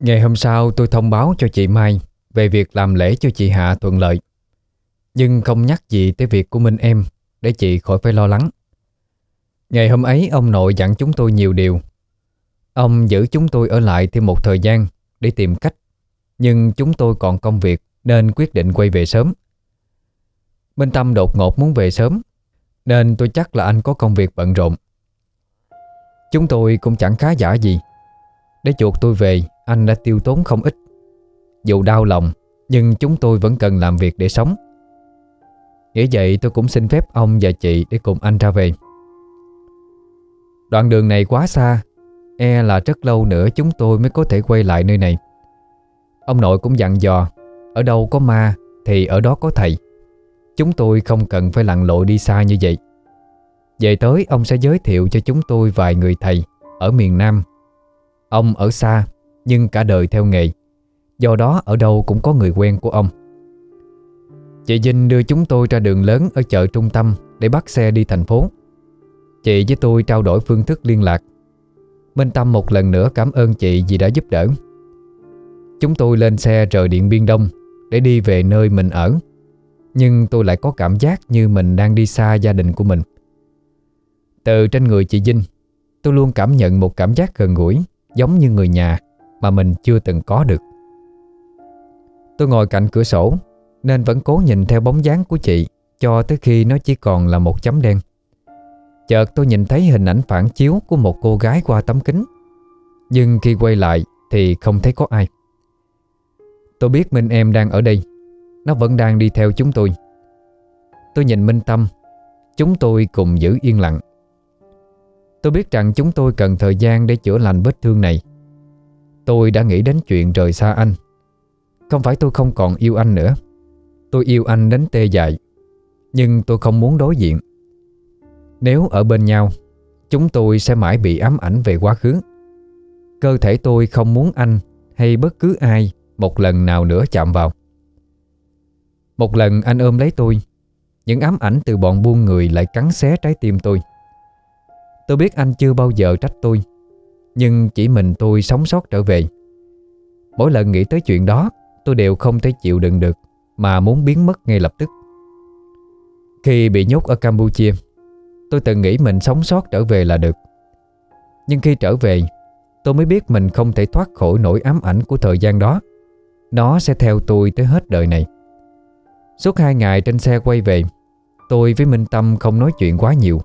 Ngày hôm sau tôi thông báo cho chị Mai về việc làm lễ cho chị Hạ thuận lợi. Nhưng không nhắc gì tới việc của Minh em, để chị khỏi phải lo lắng. Ngày hôm ấy, ông nội dặn chúng tôi nhiều điều. Ông giữ chúng tôi ở lại thêm một thời gian để tìm cách. Nhưng chúng tôi còn công việc nên quyết định quay về sớm. Minh Tâm đột ngột muốn về sớm, nên tôi chắc là anh có công việc bận rộn. Chúng tôi cũng chẳng khá giả gì. Để chuột tôi về anh đã tiêu tốn không ít. Dù đau lòng, Nhưng chúng tôi vẫn cần làm việc để sống. Nghĩ vậy tôi cũng xin phép ông và chị Để cùng anh ra về. Đoạn đường này quá xa E là rất lâu nữa chúng tôi mới có thể quay lại nơi này. Ông nội cũng dặn dò, Ở đâu có ma thì ở đó có thầy. Chúng tôi không cần phải lặn lội đi xa như vậy. Về tới, ông sẽ giới thiệu cho chúng tôi vài người thầy Ở miền Nam. Ông ở xa nhưng cả đời theo nghề. Do đó, ở đâu cũng có người quen của ông. Chị Vinh đưa chúng tôi ra đường lớn Ở chợ trung tâm Để bắt xe đi thành phố. Chị với tôi trao đổi phương thức liên lạc. Minh Tâm một lần nữa cảm ơn chị vì đã giúp đỡ. Chúng tôi lên xe rời Điện Biên Đông Để đi về nơi mình ở, Nhưng tôi lại có cảm giác như mình đang đi xa gia đình của mình. Từ trên người chị Vinh, Tôi luôn cảm nhận một cảm giác gần gũi, Giống như người nhà. Mà mình chưa từng có được. Tôi ngồi cạnh cửa sổ, Nên vẫn cố nhìn theo bóng dáng của chị Cho tới khi nó chỉ còn là một chấm đen. Chợt tôi nhìn thấy hình ảnh phản chiếu Của một cô gái qua tấm kính. Nhưng khi quay lại Thì không thấy có ai. Tôi biết Minh em đang ở đây. Nó vẫn đang đi theo chúng tôi. Tôi nhìn Minh Tâm. Chúng tôi cùng giữ yên lặng. Tôi biết rằng chúng tôi cần thời gian để chữa lành vết thương này. Tôi đã nghĩ đến chuyện rời xa anh. Không phải tôi không còn yêu anh nữa. Tôi yêu anh đến tê dại, Nhưng tôi không muốn đối diện. Nếu ở bên nhau, Chúng tôi sẽ mãi bị ám ảnh về quá khứ. Cơ thể tôi không muốn anh Hay bất cứ ai Một lần nào nữa chạm vào. Một lần anh ôm lấy tôi, Những ám ảnh từ bọn buôn người Lại cắn xé trái tim tôi. Tôi biết anh chưa bao giờ trách tôi. Nhưng chỉ mình tôi sống sót trở về. Mỗi lần nghĩ tới chuyện đó, Tôi đều không thể chịu đựng được, Mà muốn biến mất ngay lập tức. Khi bị nhốt ở Campuchia, Tôi từng nghĩ mình sống sót trở về là được. Nhưng khi trở về, Tôi mới biết mình không thể thoát khỏi nỗi ám ảnh của thời gian đó. Nó sẽ theo tôi tới hết đời này. Suốt hai ngày trên xe quay về, Tôi với Minh Tâm không nói chuyện quá nhiều.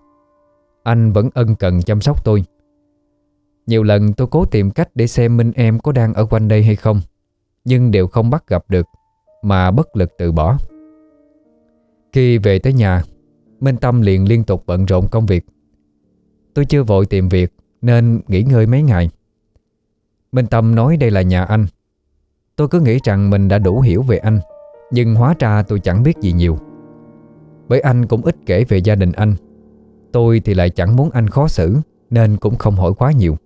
Anh vẫn ân cần chăm sóc tôi. Nhiều lần tôi cố tìm cách để xem Minh em có đang ở quanh đây hay không, Nhưng đều không bắt gặp được, Mà bất lực từ bỏ. Khi về tới nhà, Minh Tâm liền liên tục bận rộn công việc. Tôi chưa vội tìm việc, Nên nghỉ ngơi mấy ngày. Minh Tâm nói đây là nhà anh. Tôi cứ nghĩ rằng mình đã đủ hiểu về anh, Nhưng hóa ra tôi chẳng biết gì nhiều. Bởi anh cũng ít kể về gia đình anh. Tôi thì lại chẳng muốn anh khó xử, Nên cũng không hỏi quá nhiều.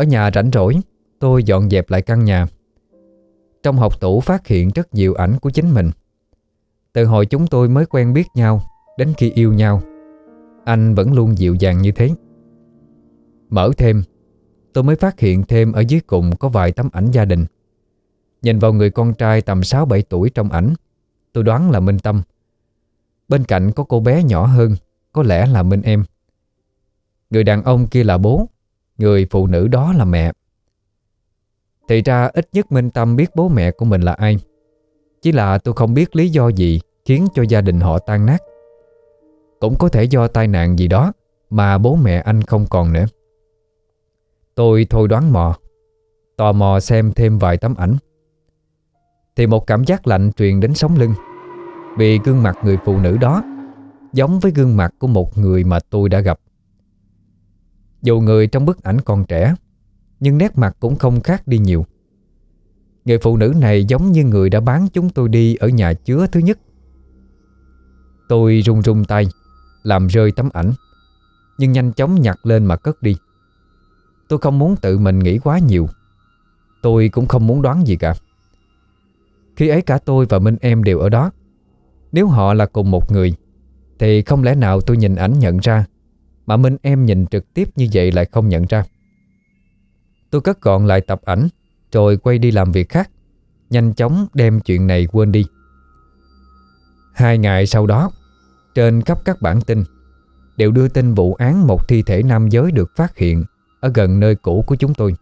Ở nhà rảnh rỗi, Tôi dọn dẹp lại căn nhà. Trong học tủ phát hiện rất nhiều ảnh của chính mình. Từ hồi chúng tôi mới quen biết nhau, Đến khi yêu nhau, Anh vẫn luôn dịu dàng như thế. Mở thêm, Tôi mới phát hiện thêm ở dưới cùng Có vài tấm ảnh gia đình. Nhìn vào người con trai tầm 6-7 tuổi trong ảnh, Tôi đoán là Minh Tâm. Bên cạnh có cô bé nhỏ hơn, Có lẽ là Minh em. Người đàn ông kia là bố Người phụ nữ đó là mẹ. Thì ra ít nhất Minh Tâm biết bố mẹ của mình là ai. Chỉ là tôi không biết lý do gì Khiến cho gia đình họ tan nát. Cũng có thể do tai nạn gì đó Mà bố mẹ anh không còn nữa. Tôi thôi đoán mò, Tò mò xem thêm vài tấm ảnh. Thì một cảm giác lạnh truyền đến sống lưng, vì gương mặt người phụ nữ đó Giống với gương mặt của một người mà tôi đã gặp. Dù người trong bức ảnh còn trẻ, Nhưng nét mặt cũng không khác đi nhiều. Người phụ nữ này giống như người đã bán chúng tôi đi Ở nhà chứa thứ nhất. Tôi run run tay, Làm rơi tấm ảnh, Nhưng nhanh chóng nhặt lên mà cất đi. Tôi không muốn tự mình nghĩ quá nhiều. Tôi cũng không muốn đoán gì cả. Khi ấy cả tôi và Minh Em đều ở đó. Nếu họ là cùng một người, Thì không lẽ nào tôi nhìn ảnh nhận ra mà Minh em nhìn trực tiếp như vậy lại không nhận ra. Tôi cất gọn lại tập ảnh, Rồi quay đi làm việc khác. Nhanh chóng đem chuyện này quên đi. Hai ngày sau đó, Trên khắp các bản tin, Đều đưa tin vụ án một thi thể nam giới được phát hiện Ở gần nơi cũ của chúng tôi.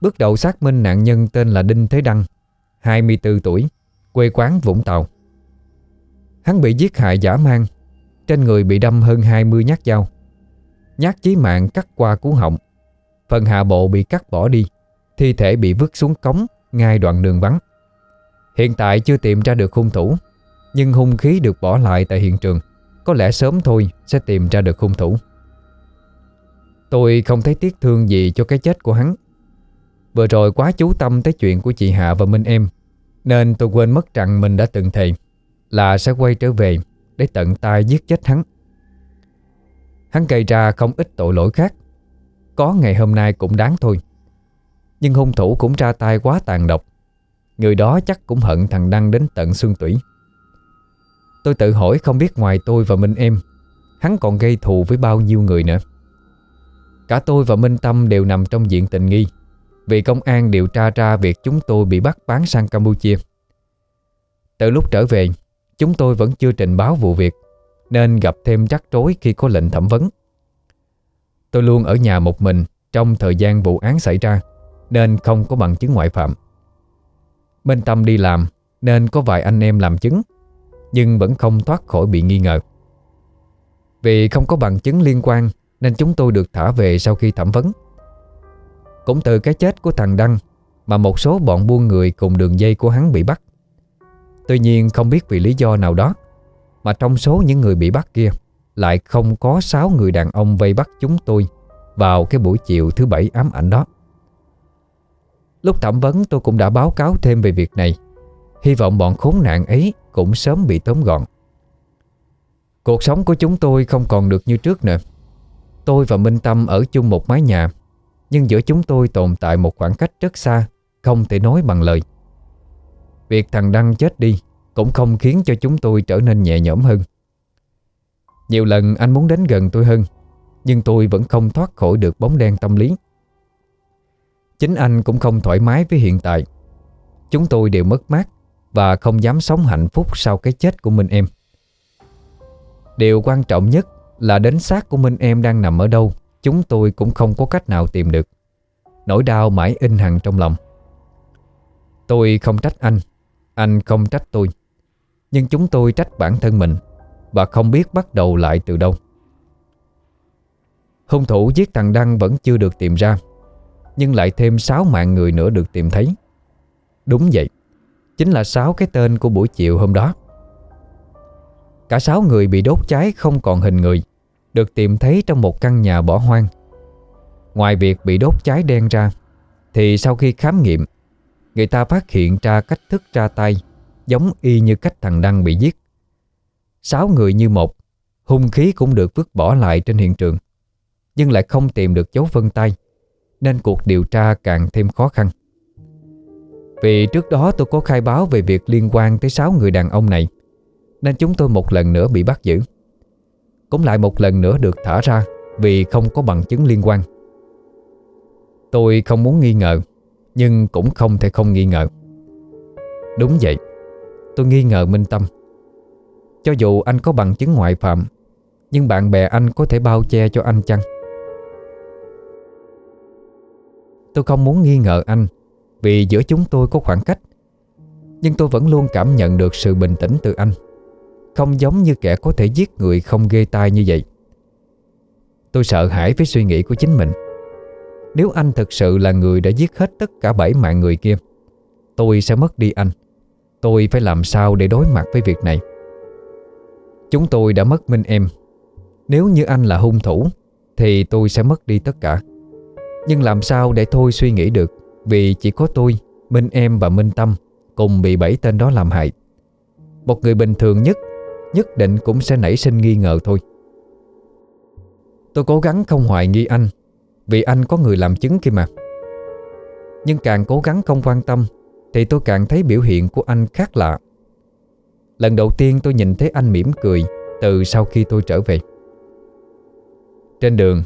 Bước đầu xác minh nạn nhân tên là Đinh Thế Đăng 24 tuổi, Quê quán Vũng Tàu. Hắn bị giết hại giả mang, Trên người bị đâm hơn 20 nhát dao. Nhát chí mạng cắt qua cú họng. Phần hạ bộ bị cắt bỏ đi. Thi thể bị vứt xuống cống, Ngay đoạn đường vắng. Hiện tại chưa tìm ra được hung thủ, Nhưng hung khí được bỏ lại tại hiện trường. Có lẽ sớm thôi sẽ tìm ra được hung thủ. Tôi không thấy tiếc thương gì cho cái chết của hắn. Vừa rồi quá chú tâm tới chuyện của chị Hạ và Minh em, Nên tôi quên mất rằng mình đã từng thề Là sẽ quay trở về Để tận tay giết chết hắn. Hắn gây ra không ít tội lỗi khác. Có ngày hôm nay cũng đáng thôi. Nhưng hung thủ cũng ra tay quá tàn độc. Người đó chắc cũng hận thằng Đăng đến tận xương tủy. Tôi tự hỏi không biết ngoài tôi và Minh em, Hắn còn gây thù với bao nhiêu người nữa. Cả tôi và Minh Tâm đều nằm trong diện tình nghi. Vì công an điều tra ra việc chúng tôi bị bắt bán sang Campuchia. Từ lúc trở về, Chúng tôi vẫn chưa trình báo vụ việc. Nên gặp thêm rắc rối khi có lệnh thẩm vấn. Tôi luôn ở nhà một mình Trong thời gian vụ án xảy ra, Nên không có bằng chứng ngoại phạm. Minh Tâm đi làm, Nên có vài anh em làm chứng, Nhưng vẫn không thoát khỏi bị nghi ngờ. Vì không có bằng chứng liên quan, Nên chúng tôi được thả về sau khi thẩm vấn. Cũng từ cái chết của thằng Đăng Mà một số bọn buôn người cùng đường dây của hắn bị bắt. Tuy nhiên không biết vì lý do nào đó mà trong số những người bị bắt kia, Lại không có 6 người đàn ông vây bắt chúng tôi Vào cái buổi chiều thứ bảy ám ảnh đó. Lúc thẩm vấn, tôi cũng đã báo cáo thêm về việc này. Hy vọng bọn khốn nạn ấy cũng sớm bị tóm gọn. Cuộc sống của chúng tôi không còn được như trước nữa. Tôi và Minh Tâm ở chung một mái nhà, Nhưng giữa chúng tôi tồn tại một khoảng cách rất xa, Không thể nói bằng lời. Việc thằng Đăng chết đi cũng không khiến cho chúng tôi trở nên nhẹ nhõm hơn. Nhiều lần anh muốn đến gần tôi hơn, Nhưng tôi vẫn không thoát khỏi được bóng đen tâm lý. Chính anh cũng không thoải mái với hiện tại. Chúng tôi đều mất mát Và không dám sống hạnh phúc sau cái chết của Minh Em. Điều quan trọng nhất là đến xác của Minh Em đang nằm ở đâu, Chúng tôi cũng không có cách nào tìm được. Nỗi đau mãi in hằn trong lòng. Tôi không trách anh Anh không trách tôi. Nhưng chúng tôi trách bản thân mình Và không biết bắt đầu lại từ đâu. Hung thủ giết thằng Đăng vẫn chưa được tìm ra, nhưng lại thêm 6 mạng người nữa được tìm thấy. Đúng vậy, Chính là 6 cái tên của buổi chiều hôm đó. Cả 6 người bị đốt cháy không còn hình người, Được tìm thấy trong một căn nhà bỏ hoang. Ngoài việc bị đốt cháy đen ra, Thì sau khi khám nghiệm, Người ta phát hiện ra cách thức ra tay Giống y như cách thằng Đăng bị giết. Sáu người như một, Hung khí cũng được vứt bỏ lại trên hiện trường, Nhưng lại không tìm được dấu vân tay, nên cuộc điều tra càng thêm khó khăn. Vì trước đó tôi có khai báo về việc liên quan tới sáu người đàn ông này, Nên chúng tôi một lần nữa bị bắt giữ. Cũng lại một lần nữa được thả ra Vì không có bằng chứng liên quan. Tôi không muốn nghi ngờ, Nhưng cũng không thể không nghi ngờ. Đúng vậy Tôi nghi ngờ Minh Tâm. Cho dù anh có bằng chứng ngoại phạm, Nhưng bạn bè anh có thể bao che cho anh chăng? Tôi không muốn nghi ngờ anh, Vì giữa chúng tôi có khoảng cách. Nhưng tôi vẫn luôn cảm nhận được sự bình tĩnh từ anh. Không giống như kẻ có thể giết người không ghê tai như vậy. Tôi sợ hãi với suy nghĩ của chính mình. Nếu anh thực sự là người đã giết hết tất cả bảy mạng người kia, Tôi sẽ mất đi anh. Tôi phải làm sao để đối mặt với việc này? Chúng tôi đã mất Minh em. Nếu như anh là hung thủ Thì tôi sẽ mất đi tất cả. Nhưng làm sao để thôi suy nghĩ được? Vì chỉ có tôi, Minh Em và Minh Tâm Cùng bị bảy tên đó làm hại. Một người bình thường nhất Nhất định cũng sẽ nảy sinh nghi ngờ thôi. Tôi cố gắng không hoài nghi anh Vì anh có người làm chứng kia mà. Nhưng càng cố gắng không quan tâm thì tôi càng thấy biểu hiện của anh khác lạ. Lần đầu tiên tôi nhìn thấy anh mỉm cười Từ sau khi tôi trở về. Trên đường,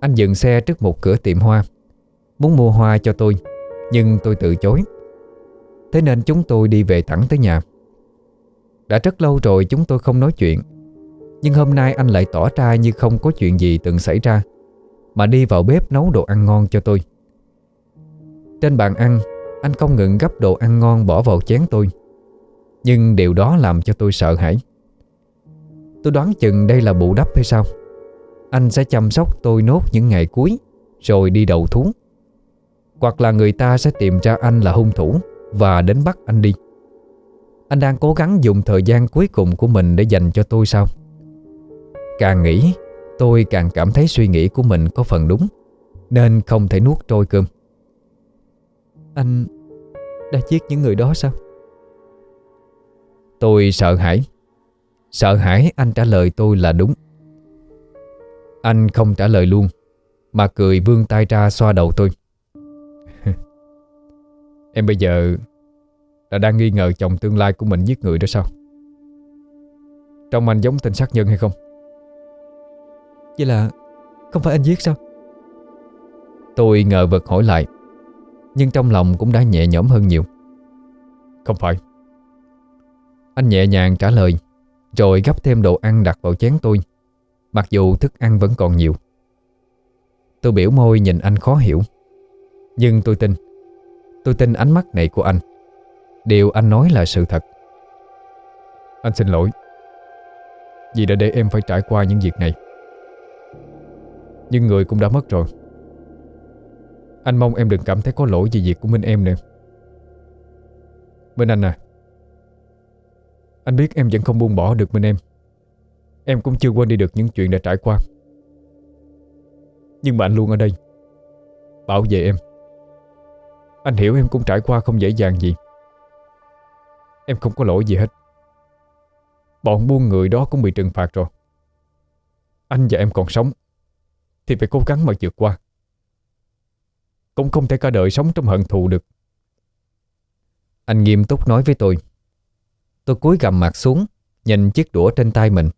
anh dừng xe trước một cửa tiệm hoa, Muốn mua hoa cho tôi, Nhưng tôi từ chối. Thế nên chúng tôi đi về thẳng tới nhà. Đã rất lâu rồi chúng tôi không nói chuyện, Nhưng hôm nay anh lại tỏ ra như không có chuyện gì từng xảy ra, Mà đi vào bếp nấu đồ ăn ngon cho tôi. Trên bàn ăn anh không ngừng gấp đồ ăn ngon bỏ vào chén tôi. Nhưng điều đó làm cho tôi sợ hãi. Tôi đoán chừng đây là bù đắp hay sao? Anh sẽ chăm sóc tôi nốt những ngày cuối, Rồi đi đầu thú. Hoặc là người ta sẽ tìm ra anh là hung thủ Và đến bắt anh đi. Anh đang cố gắng dùng thời gian cuối cùng của mình Để dành cho tôi sao? Càng nghĩ, Tôi càng cảm thấy suy nghĩ của mình có phần đúng, Nên không thể nuốt trôi cơm. Anh đã giết những người đó sao? Tôi sợ hãi. Sợ hãi anh trả lời tôi là đúng. Anh không trả lời luôn Mà cười vươn tay ra xoa đầu tôi. (laughs) Em bây giờ Đã đang nghi ngờ chồng tương lai của mình giết người đó sao? Trong anh giống tên sát nhân hay không? Vậy là Không phải anh giết sao? Tôi ngờ vật hỏi lại Nhưng trong lòng cũng đã nhẹ nhõm hơn nhiều. Không phải. Anh nhẹ nhàng trả lời Rồi gấp thêm đồ ăn đặt vào chén tôi. Mặc dù thức ăn vẫn còn nhiều. Tôi biểu môi nhìn anh khó hiểu. Nhưng tôi tin Tôi tin ánh mắt này của anh. Điều anh nói là sự thật. Anh xin lỗi. Vì đã để em phải trải qua những việc này. Nhưng người cũng đã mất rồi anh mong em đừng cảm thấy có lỗi về việc của Minh em nữa. Minh Anh à Anh biết em vẫn không buông bỏ được Minh em. Em cũng chưa quên đi được những chuyện đã trải qua. Nhưng mà anh luôn ở đây, Bảo vệ em. Anh hiểu em cũng trải qua không dễ dàng gì. Em không có lỗi gì hết. Bọn buôn người đó cũng bị trừng phạt rồi. Anh và em còn sống, Thì phải cố gắng mà vượt qua. Cũng không thể cả đời sống trong hận thù được. Anh nghiêm túc nói với tôi. Tôi cúi gằm mặt xuống, Nhìn chiếc đũa trên tay mình.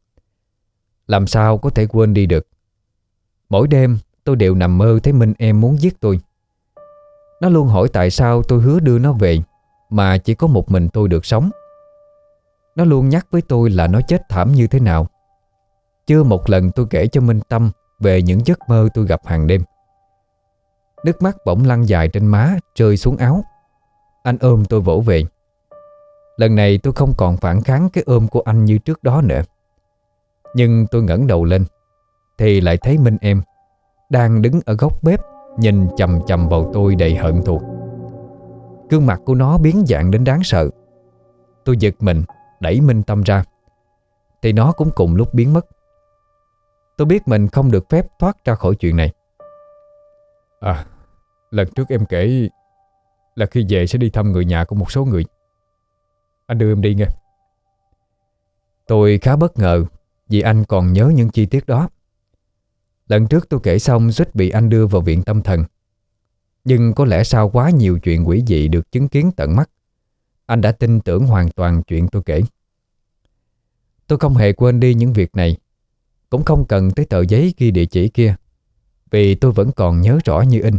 Làm sao có thể quên đi được? Mỗi đêm, tôi đều nằm mơ thấy Minh em muốn giết tôi. Nó luôn hỏi tại sao tôi hứa đưa nó về, Mà chỉ có một mình tôi được sống. Nó luôn nhắc với tôi là nó chết thảm như thế nào. Chưa một lần tôi kể cho Minh Tâm Về những giấc mơ tôi gặp hàng đêm. Nước mắt bỗng lăn dài trên má, Rơi xuống áo. Anh ôm tôi vỗ về. Lần này tôi không còn phản kháng cái ôm của anh như trước đó nữa. Nhưng tôi ngẩng đầu lên, Thì lại thấy Minh em Đang đứng ở góc bếp, Nhìn chầm chầm vào tôi đầy hận thù. Gương mặt của nó biến dạng đến đáng sợ. Tôi giật mình, Đẩy Minh Tâm ra. Thì nó cũng cùng lúc biến mất. Tôi biết mình không được phép thoát ra khỏi chuyện này. À Lần trước em kể Là khi về sẽ đi thăm người nhà của một số người. Anh đưa em đi nghe. Tôi khá bất ngờ Vì anh còn nhớ những chi tiết đó. Lần trước tôi kể xong suýt bị anh đưa vào viện tâm thần. Nhưng có lẽ sau quá nhiều chuyện quỷ dị được chứng kiến tận mắt, Anh đã tin tưởng hoàn toàn chuyện tôi kể. Tôi không hề quên đi những việc này, Cũng không cần tới tờ giấy ghi địa chỉ kia. Vì tôi vẫn còn nhớ rõ như in.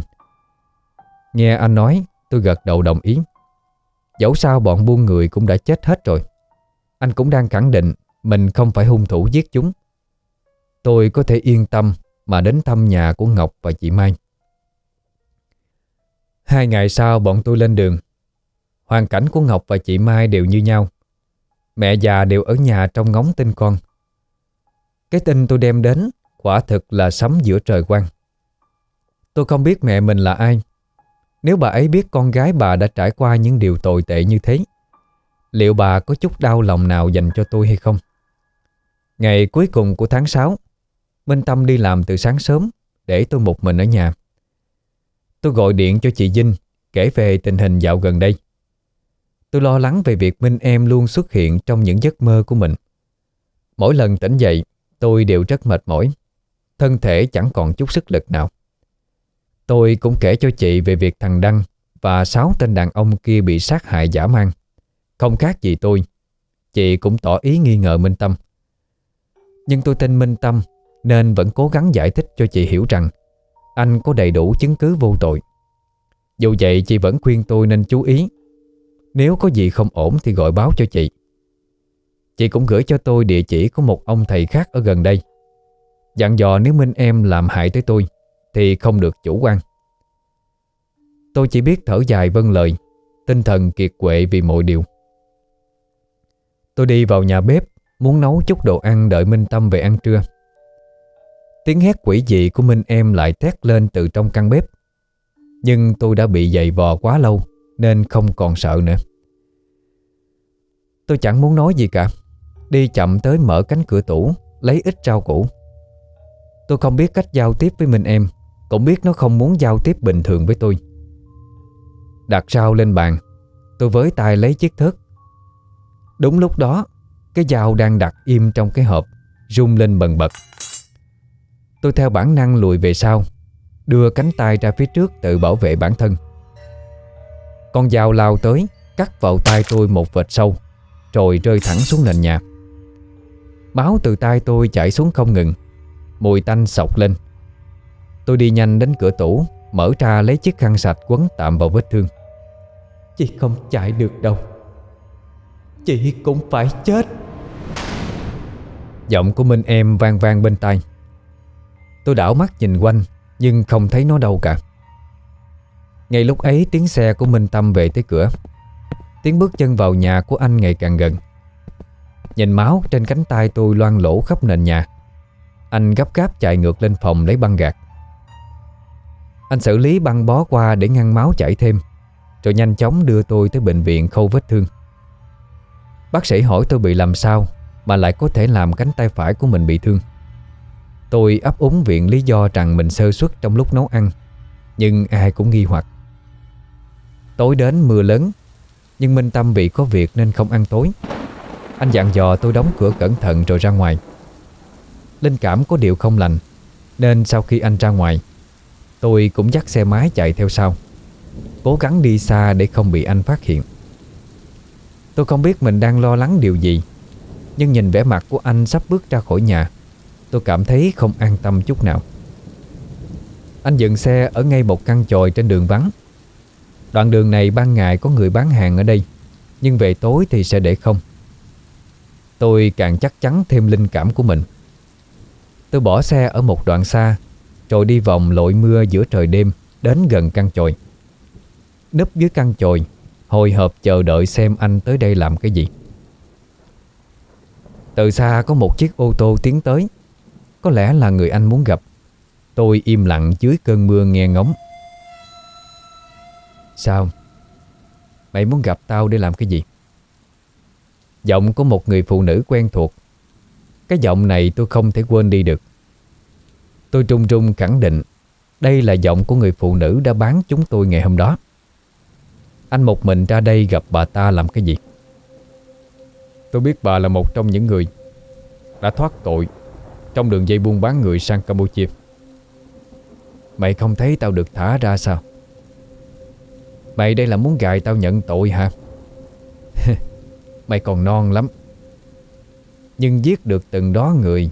Nghe anh nói, tôi gật đầu đồng ý. Dẫu sao bọn buôn người cũng đã chết hết rồi. Anh cũng đang khẳng định Mình không phải hung thủ giết chúng. Tôi có thể yên tâm Mà đến thăm nhà của Ngọc và chị Mai. Hai ngày sau bọn tôi lên đường. Hoàn cảnh của Ngọc và chị Mai đều như nhau. Mẹ già đều ở nhà trong ngóng tin con. Cái tin tôi đem đến Quả thực là sấm giữa trời quang. Tôi không biết mẹ mình là ai. Nếu bà ấy biết con gái bà đã trải qua những điều tồi tệ như thế, Liệu bà có chút đau lòng nào dành cho tôi hay không? Ngày cuối cùng của tháng 6 Minh Tâm đi làm từ sáng sớm Để tôi một mình ở nhà. Tôi gọi điện cho chị Vinh Kể về tình hình dạo gần đây. Tôi lo lắng về việc Minh em luôn xuất hiện Trong những giấc mơ của mình. Mỗi lần tỉnh dậy, Tôi đều rất mệt mỏi, Thân thể chẳng còn chút sức lực nào. Tôi cũng kể cho chị về việc thằng Đăng Và sáu tên đàn ông kia bị sát hại giả mang. Không khác gì tôi. Chị cũng tỏ ý nghi ngờ Minh Tâm. Nhưng tôi tin Minh Tâm Nên vẫn cố gắng giải thích cho chị hiểu rằng Anh có đầy đủ chứng cứ vô tội. Dù vậy, chị vẫn khuyên tôi nên chú ý. Nếu có gì không ổn thì gọi báo cho chị. Chị cũng gửi cho tôi địa chỉ của một ông thầy khác ở gần đây. Dặn dò nếu Minh em làm hại tới tôi thì không được chủ quan. Tôi chỉ biết thở dài vâng lời, Tinh thần kiệt quệ vì mọi điều. Tôi đi vào nhà bếp, Muốn nấu chút đồ ăn đợi Minh Tâm về ăn trưa. Tiếng hét quỷ dị của Minh em lại thét lên từ trong căn bếp. Nhưng tôi đã bị dày vò quá lâu, Nên không còn sợ nữa. Tôi chẳng muốn nói gì cả, Đi chậm tới mở cánh cửa tủ, Lấy ít rau củ. Tôi không biết cách giao tiếp với Minh em cũng biết nó không muốn giao tiếp bình thường với tôi. Đặt rau lên bàn, Tôi với tay lấy chiếc thớt. Đúng lúc đó, Cái dao đang đặt im trong cái hộp, Rung lên bần bật. Tôi theo bản năng lùi về sau, Đưa cánh tay ra phía trước tự bảo vệ bản thân. Con dao lao tới, Cắt vào tay tôi một vệt sâu, Rồi rơi thẳng xuống nền nhà. Máu từ tay tôi chảy xuống không ngừng, Mùi tanh sọc lên. Tôi đi nhanh đến cửa tủ, Mở ra lấy chiếc khăn sạch quấn tạm vào vết thương. Chị không chạy được đâu. Chị cũng phải chết. Giọng của Minh em vang vang bên tai. Tôi đảo mắt nhìn quanh, Nhưng không thấy nó đâu cả. Ngay lúc ấy, tiếng xe của Minh Tâm về tới cửa. Tiếng bước chân vào nhà của anh ngày càng gần. Nhìn máu trên cánh tay tôi loang lỗ khắp nền nhà. Anh gấp gáp chạy ngược lên phòng lấy băng gạc. Anh xử lý băng bó qua để ngăn máu chảy thêm, Rồi nhanh chóng đưa tôi tới bệnh viện khâu vết thương. Bác sĩ hỏi tôi bị làm sao Mà lại có thể làm cánh tay phải của mình bị thương. Tôi ấp úng viện lý do rằng mình sơ suất trong lúc nấu ăn, Nhưng ai cũng nghi hoặc. Tối đến mưa lớn, Nhưng Minh Tâm bị có việc nên không ăn tối. Anh dặn dò tôi đóng cửa cẩn thận rồi ra ngoài. Linh cảm có điều không lành, Nên sau khi anh ra ngoài Tôi cũng dắt xe máy chạy theo sau, Cố gắng đi xa để không bị anh phát hiện. Tôi không biết mình đang lo lắng điều gì, Nhưng nhìn vẻ mặt của anh sắp bước ra khỏi nhà, Tôi cảm thấy không an tâm chút nào. Anh dừng xe ở ngay một căn chòi trên đường vắng. Đoạn đường này ban ngày có người bán hàng ở đây, Nhưng về tối thì sẽ để không. Tôi càng chắc chắn thêm linh cảm của mình. Tôi bỏ xe ở một đoạn xa rồi đi vòng lội mưa giữa trời đêm, Đến gần căn chòi. Nấp dưới căn chòi, Hồi hộp chờ đợi xem anh tới đây làm cái gì. Từ xa có một chiếc ô tô tiến tới. Có lẽ là người anh muốn gặp. Tôi im lặng dưới cơn mưa nghe ngóng. Sao? Mày muốn gặp tao để làm cái gì? Giọng của một người phụ nữ quen thuộc. Cái giọng này tôi không thể quên đi được. Tôi trung trung khẳng định, Đây là giọng của người phụ nữ đã bán chúng tôi ngày hôm đó Anh một mình ra đây gặp bà ta làm cái gì? Tôi biết bà là một trong những người Đã thoát tội Trong đường dây buôn bán người sang Campuchia Mày không thấy tao được thả ra sao? Mày đây là muốn gài tao nhận tội hả? (laughs) mày còn non lắm Nhưng giết được từng đó người,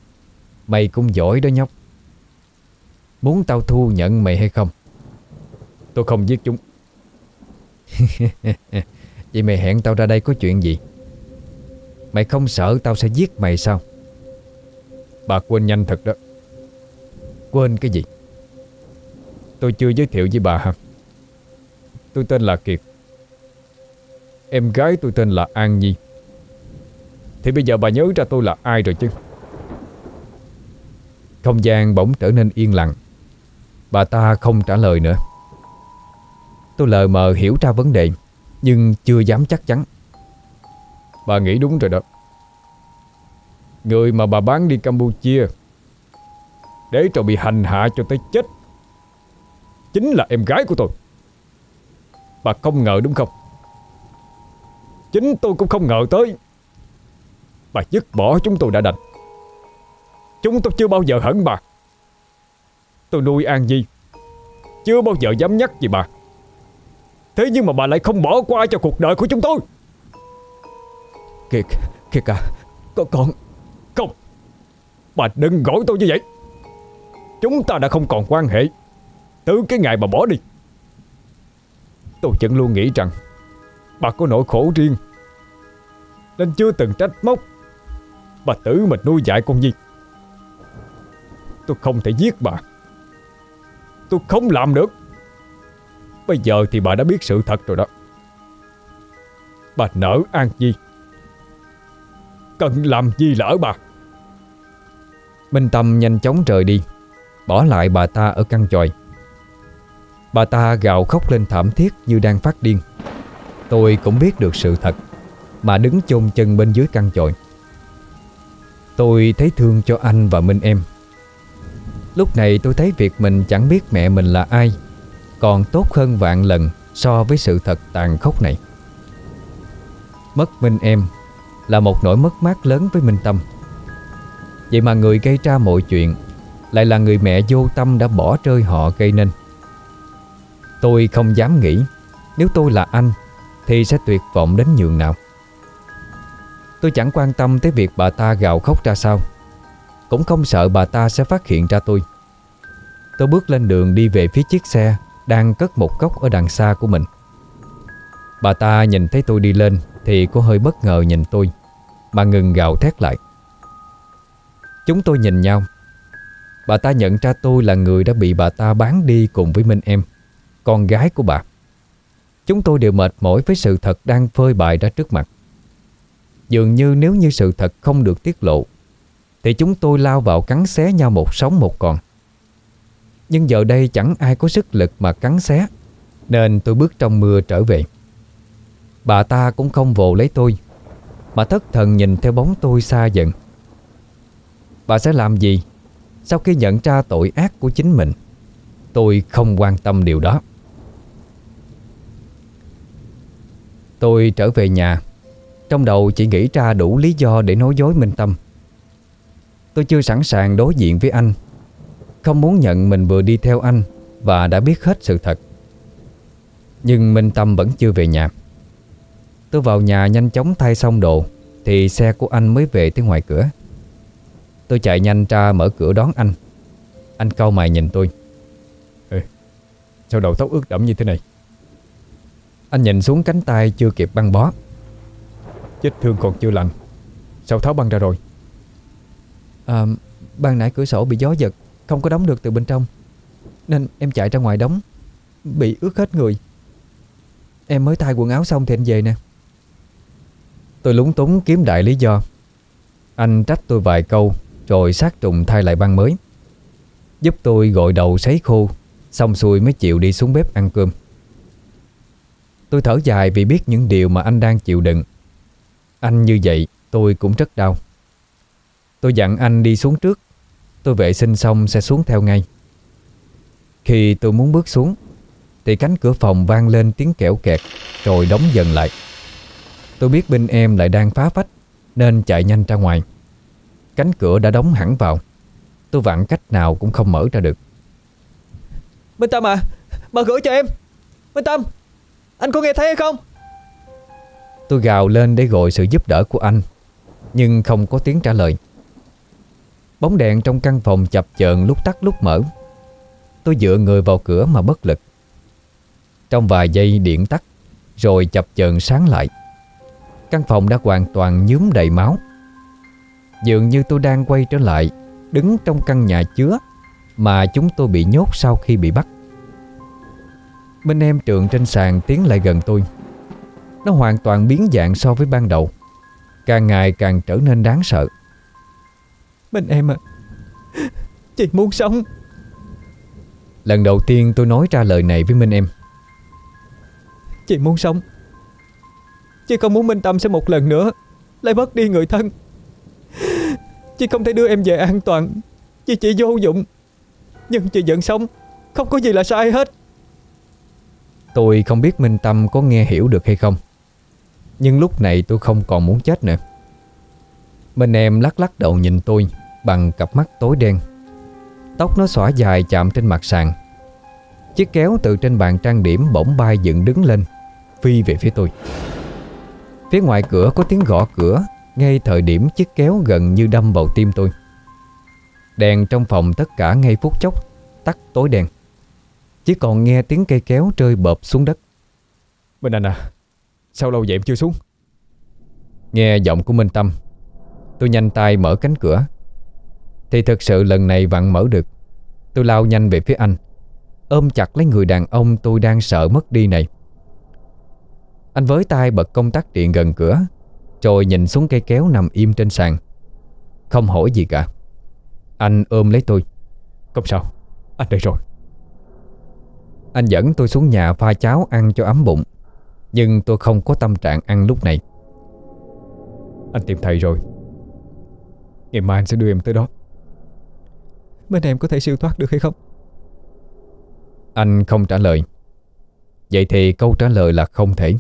Mày cũng giỏi đó nhóc Muốn tao thu nhận mày hay không? Tôi không giết chúng (laughs) Vậy mày hẹn tao ra đây có chuyện gì? Mày không sợ tao sẽ giết mày sao? Bà quên nhanh thật đó Quên cái gì? Tôi chưa giới thiệu với bà hả? Tôi tên là Kiệt Em gái tôi tên là An Nhi Thì bây giờ bà nhớ ra tôi là ai rồi chứ Không gian bỗng trở nên yên lặng Bà ta không trả lời nữa. Tôi lờ mờ hiểu ra vấn đề, Nhưng chưa dám chắc chắn. Bà nghĩ đúng rồi đó. Người mà bà bán đi Campuchia, Để rồi bị hành hạ cho tới chết, Chính là em gái của tôi. Bà không ngờ đúng không? Chính tôi cũng không ngờ tới. Bà dứt bỏ chúng tôi đã đành. Chúng tôi chưa bao giờ hận bà. Tôi nuôi An Di Chưa bao giờ dám nhắc gì bà. Thế nhưng mà bà lại không bỏ qua cho cuộc đời của chúng tôi. Kiệt, Kiệt à Con, con Không. Bà đừng gọi tôi như vậy. Chúng ta đã không còn quan hệ. Từ cái ngày bà bỏ đi Tôi vẫn luôn nghĩ rằng Bà có nỗi khổ riêng. Nên chưa từng trách móc Bà tử mình nuôi dạy con gì Tôi không thể giết bà. Tôi không làm được. Bây giờ thì bà đã biết sự thật rồi đó. Bà nỡ an gì Cần làm gì lỡ bà? Minh Tâm nhanh chóng rời đi, Bỏ lại bà ta ở căn tròi. Bà ta gào khóc lên thảm thiết như đang phát điên. Tôi cũng biết được sự thật, Mà đứng chôn chân bên dưới căn tròi. Tôi thấy thương cho anh và Minh em. Lúc này tôi thấy việc mình chẳng biết mẹ mình là ai, Còn tốt hơn vạn lần So với sự thật tàn khốc này. Mất Minh em Là một nỗi mất mát lớn với Minh Tâm. Vậy mà người gây ra mọi chuyện Lại là người mẹ vô tâm đã bỏ rơi họ gây nên. Tôi không dám nghĩ Nếu tôi là anh Thì sẽ tuyệt vọng đến nhường nào. Tôi chẳng quan tâm tới việc bà ta gào khóc ra sao. Cũng không sợ bà ta sẽ phát hiện ra tôi. Tôi bước lên đường đi về phía chiếc xe Đang cất một góc ở đằng xa của mình. Bà ta nhìn thấy tôi đi lên Thì có hơi bất ngờ nhìn tôi. Mà ngừng gào thét lại. Chúng tôi nhìn nhau. Bà ta nhận ra tôi là người đã bị bà ta bán đi cùng với Minh Em, Con gái của bà. Chúng tôi đều mệt mỏi với sự thật đang phơi bày ra trước mặt. Dường như nếu như sự thật không được tiết lộ thì chúng tôi lao vào cắn xé nhau một sống một còn. Nhưng giờ đây chẳng ai có sức lực mà cắn xé, Nên tôi bước trong mưa trở về. Bà ta cũng không vồ lấy tôi, Mà thất thần nhìn theo bóng tôi xa dần. Bà sẽ làm gì? Sau khi nhận ra tội ác của chính mình, Tôi không quan tâm điều đó. Tôi trở về nhà. Trong đầu chỉ nghĩ ra đủ lý do để nói dối Minh Tâm. Tôi chưa sẵn sàng đối diện với anh. Không muốn nhận mình vừa đi theo anh Và đã biết hết sự thật. Nhưng Minh Tâm vẫn chưa về nhà. Tôi vào nhà nhanh chóng thay xong đồ Thì xe của anh mới về tới ngoài cửa. Tôi chạy nhanh ra mở cửa đón anh. Anh cau mày nhìn tôi. Ê, Sao đầu tóc ướt đẫm như thế này? Anh nhìn xuống cánh tay chưa kịp băng bó. Vết thương còn chưa lành. Sao tháo băng ra rồi À, ban nãy cửa sổ bị gió giật Không có đóng được từ bên trong Nên em chạy ra ngoài đóng Bị ướt hết người. Em mới thay quần áo xong thì anh về nè. Tôi lúng túng kiếm đại lý do. Anh trách tôi vài câu Rồi sát trùng thay lại băng mới. Giúp tôi gội đầu sấy khô Xong xuôi mới chịu đi xuống bếp ăn cơm. Tôi thở dài vì biết những điều mà anh đang chịu đựng. Anh như vậy tôi cũng rất đau. Tôi dặn anh đi xuống trước. Tôi vệ sinh xong sẽ xuống theo ngay. Khi tôi muốn bước xuống Thì cánh cửa phòng vang lên tiếng kẽo kẹt Rồi đóng dần lại. Tôi biết bên em lại đang phá phách Nên chạy nhanh ra ngoài. Cánh cửa đã đóng hẳn vào. Tôi vặn cách nào cũng không mở ra được. Minh Tâm à Mở cửa cho em. Minh Tâm Anh có nghe thấy hay không? Tôi gào lên để gọi sự giúp đỡ của anh Nhưng không có tiếng trả lời Bóng đèn trong căn phòng chập chờn lúc tắt lúc mở. Tôi dựa người vào cửa mà bất lực. Trong vài giây điện tắt, Rồi chập chờn sáng lại. Căn phòng đã hoàn toàn nhúm đầy máu. Dường như tôi đang quay trở lại, Đứng trong căn nhà chứa Mà chúng tôi bị nhốt sau khi bị bắt. Minh em trượng trên sàn tiến lại gần tôi. Nó hoàn toàn biến dạng so với ban đầu. Càng ngày càng trở nên đáng sợ. Minh em à Chị muốn sống. Lần đầu tiên tôi nói ra lời này với Minh em. Chị muốn sống. Chị không muốn Minh Tâm sẽ một lần nữa Lại mất đi người thân. Chị không thể đưa em về an toàn. Chị chỉ vô dụng. Nhưng chị vẫn sống. Không có gì là sai hết. Tôi không biết Minh Tâm có nghe hiểu được hay không. Nhưng lúc này tôi không còn muốn chết nữa Minh em lắc lắc đầu nhìn tôi Bằng cặp mắt tối đen. Tóc nó xõa dài chạm trên mặt sàn. Chiếc kéo từ trên bàn trang điểm bỗng bay dựng đứng lên, Phi về phía tôi. Phía ngoài cửa có tiếng gõ cửa, Ngay thời điểm chiếc kéo gần như đâm vào tim tôi. Đèn trong phòng tất cả ngay phút chốc Tắt tối đen. Chỉ còn nghe tiếng cây kéo rơi bợp xuống đất. Minh Anh à Sao lâu vậy em chưa xuống? Nghe giọng của Minh Tâm. Tôi nhanh tay mở cánh cửa. Thì thực sự lần này vặn mở được. Tôi lao nhanh về phía anh. Ôm chặt lấy người đàn ông tôi đang sợ mất đi này. Anh với tay bật công tắc điện gần cửa, Rồi nhìn xuống cây kéo nằm im trên sàn. Không hỏi gì cả. Anh ôm lấy tôi. Không sao, Anh đây rồi. Anh dẫn tôi xuống nhà pha cháo ăn cho ấm bụng, Nhưng tôi không có tâm trạng ăn lúc này. Anh tìm thầy rồi. Ngày mai anh sẽ đưa em tới đó. Bên em có thể siêu thoát được hay không? Anh không trả lời. Vậy thì câu trả lời là không thể.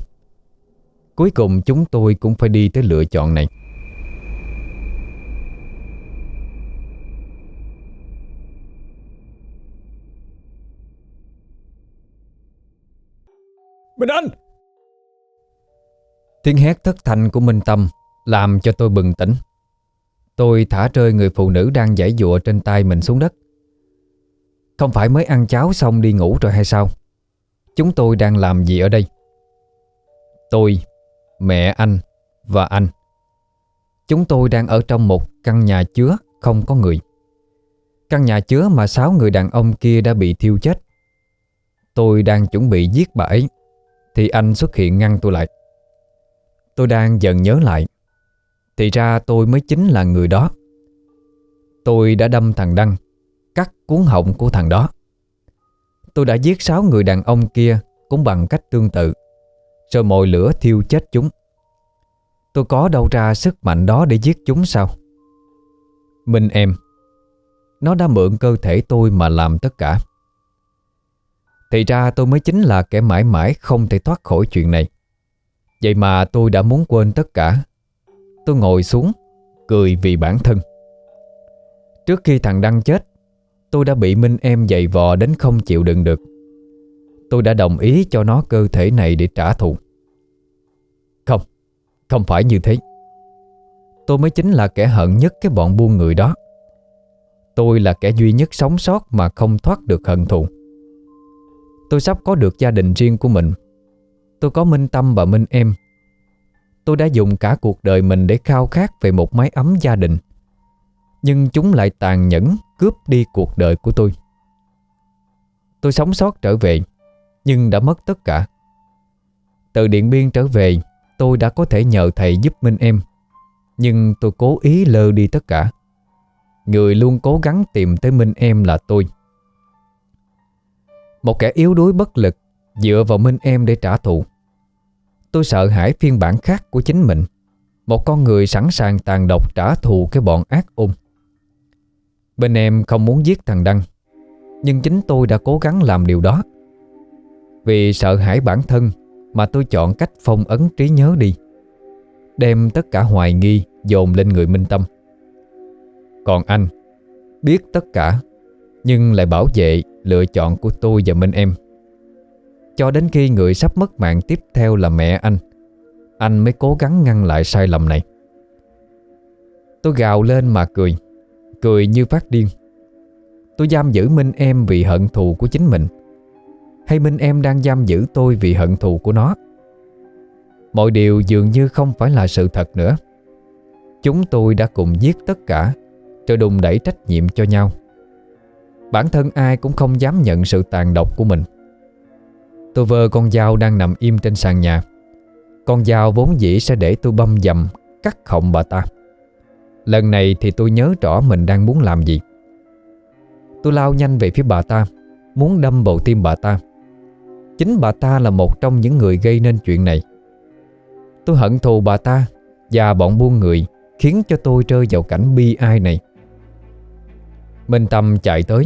Cuối cùng chúng tôi cũng phải đi tới lựa chọn này. Minh Anh! Tiếng hét thất thanh của Minh Tâm Làm cho tôi bừng tỉnh Tôi thả rơi người phụ nữ đang giải dụa trên tay mình xuống đất. Không phải mới ăn cháo xong đi ngủ rồi hay sao? Chúng tôi đang làm gì ở đây? Tôi, mẹ anh và anh. Chúng tôi đang ở trong một căn nhà chứa không có người. Căn nhà chứa mà sáu người đàn ông kia đã bị thiêu chết. Tôi đang chuẩn bị giết bà ấy Thì anh xuất hiện ngăn tôi lại. Tôi đang dần nhớ lại. Thì ra tôi mới chính là người đó. Tôi đã đâm thằng Đăng, Cắt cuốn họng của thằng đó. Tôi đã giết sáu người đàn ông kia Cũng bằng cách tương tự, Rồi mồi lửa thiêu chết chúng. Tôi có đâu ra sức mạnh đó để giết chúng sao? Minh em, Nó đã mượn cơ thể tôi mà làm tất cả. Thì ra tôi mới chính là kẻ mãi mãi không thể thoát khỏi chuyện này. Vậy mà tôi đã muốn quên tất cả. Tôi ngồi xuống, Cười vì bản thân. Trước khi thằng Đăng chết, Tôi đã bị Minh em dày vò đến không chịu đựng được. Tôi đã đồng ý cho nó cơ thể này để trả thù. Không Không phải như thế. Tôi mới chính là kẻ hận nhất cái bọn buôn người đó. Tôi là kẻ duy nhất sống sót mà không thoát được hận thù. Tôi sắp có được gia đình riêng của mình. Tôi có Minh Tâm và Minh Em. Tôi đã dùng cả cuộc đời mình để khao khát về một mái ấm gia đình. Nhưng chúng lại tàn nhẫn, cướp đi cuộc đời của tôi. Tôi sống sót trở về, Nhưng đã mất tất cả. Từ Điện Biên trở về, Tôi đã có thể nhờ thầy giúp Minh Em. Nhưng tôi cố ý lơ đi tất cả. Người luôn cố gắng tìm tới Minh Em là tôi. Một kẻ yếu đuối bất lực Dựa vào Minh Em để trả thù. Tôi sợ hãi phiên bản khác của chính mình. Một con người sẵn sàng tàn độc trả thù cái bọn ác ung Bên em không muốn giết thằng Đăng, Nhưng chính tôi đã cố gắng làm điều đó. Vì sợ hãi bản thân Mà tôi chọn cách phong ấn trí nhớ đi, Đem tất cả hoài nghi Dồn lên người Minh Tâm. Còn anh Biết tất cả, Nhưng lại bảo vệ lựa chọn của tôi và Minh Em cho đến khi người sắp mất mạng tiếp theo là mẹ anh Anh mới cố gắng ngăn lại sai lầm này. Tôi gào lên mà cười Cười như phát điên. Tôi giam giữ Minh Em vì hận thù của chính mình. Hay Minh Em đang giam giữ tôi vì hận thù của nó? Mọi điều dường như không phải là sự thật nữa. Chúng tôi đã cùng giết tất cả, Rồi đùng đẩy trách nhiệm cho nhau. Bản thân ai cũng không dám nhận sự tàn độc của mình. Tôi vơ con dao đang nằm im trên sàn nhà. Con dao vốn dĩ sẽ để tôi băm dầm, Cắt họng bà ta. Lần này thì tôi nhớ rõ mình đang muốn làm gì. Tôi lao nhanh về phía bà ta, Muốn đâm vào tim bà ta. Chính bà ta là một trong những người gây nên chuyện này. Tôi hận thù bà ta Và bọn buôn người, Khiến cho tôi rơi vào cảnh bi ai này. Minh Tâm chạy tới,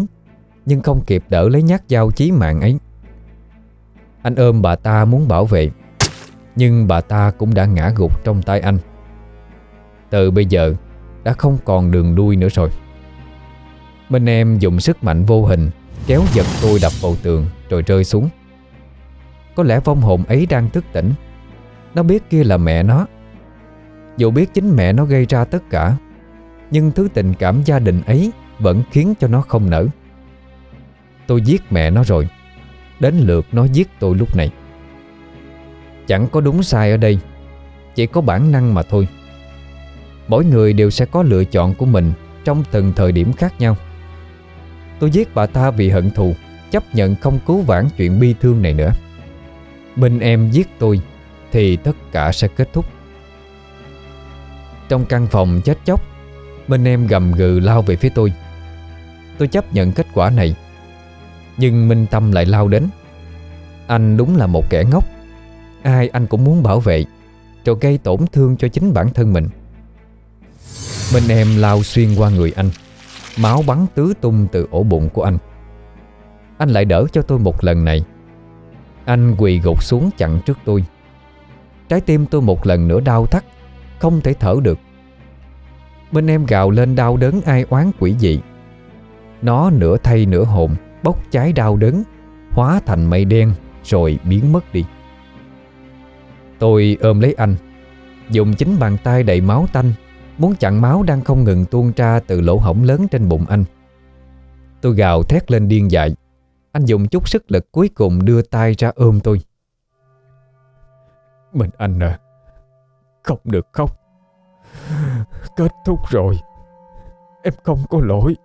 Nhưng không kịp đỡ lấy nhát dao chí mạng ấy anh ôm bà ta muốn bảo vệ, Nhưng bà ta cũng đã ngã gục trong tay anh. Từ bây giờ, Đã không còn đường đuôi nữa rồi. Minh em dùng sức mạnh vô hình, Kéo giật tôi đập vào tường Rồi rơi xuống. Có lẽ vong hồn ấy đang thức tỉnh. Nó biết kia là mẹ nó. Dù biết chính mẹ nó gây ra tất cả, Nhưng thứ tình cảm gia đình ấy Vẫn khiến cho nó không nở Tôi giết mẹ nó rồi. Đến lượt nó giết tôi lúc này. Chẳng có đúng sai ở đây, Chỉ có bản năng mà thôi. Mỗi người đều sẽ có lựa chọn của mình Trong từng thời điểm khác nhau. Tôi giết bà ta vì hận thù, Chấp nhận không cứu vãn chuyện bi thương này nữa. Minh em giết tôi Thì tất cả sẽ kết thúc. Trong căn phòng chết chóc Minh em gầm gừ lao về phía tôi. Tôi chấp nhận kết quả này nhưng Minh Tâm lại lao đến. Anh đúng là một kẻ ngốc. Ai anh cũng muốn bảo vệ Rồi gây tổn thương cho chính bản thân mình. Minh em lao xuyên qua người anh, Máu bắn tứ tung từ ổ bụng của anh. Anh lại đỡ cho tôi một lần này. Anh quỳ gục xuống chặn trước tôi. Trái tim tôi một lần nữa đau thắt, Không thể thở được. Minh em gào lên đau đớn ai oán quỷ dị. Nó nửa thay nửa hồn. Bốc cháy đau đớn, Hóa thành mây đen Rồi biến mất đi. Tôi ôm lấy anh, Dùng chính bàn tay đầy máu tanh, Muốn chặn máu đang không ngừng tuôn ra Từ lỗ hổng lớn trên bụng anh. Tôi gào thét lên điên dại. Anh dùng chút sức lực cuối cùng đưa tay ra ôm tôi. Mình anh à Không được khóc. Kết thúc rồi. Em không có lỗi.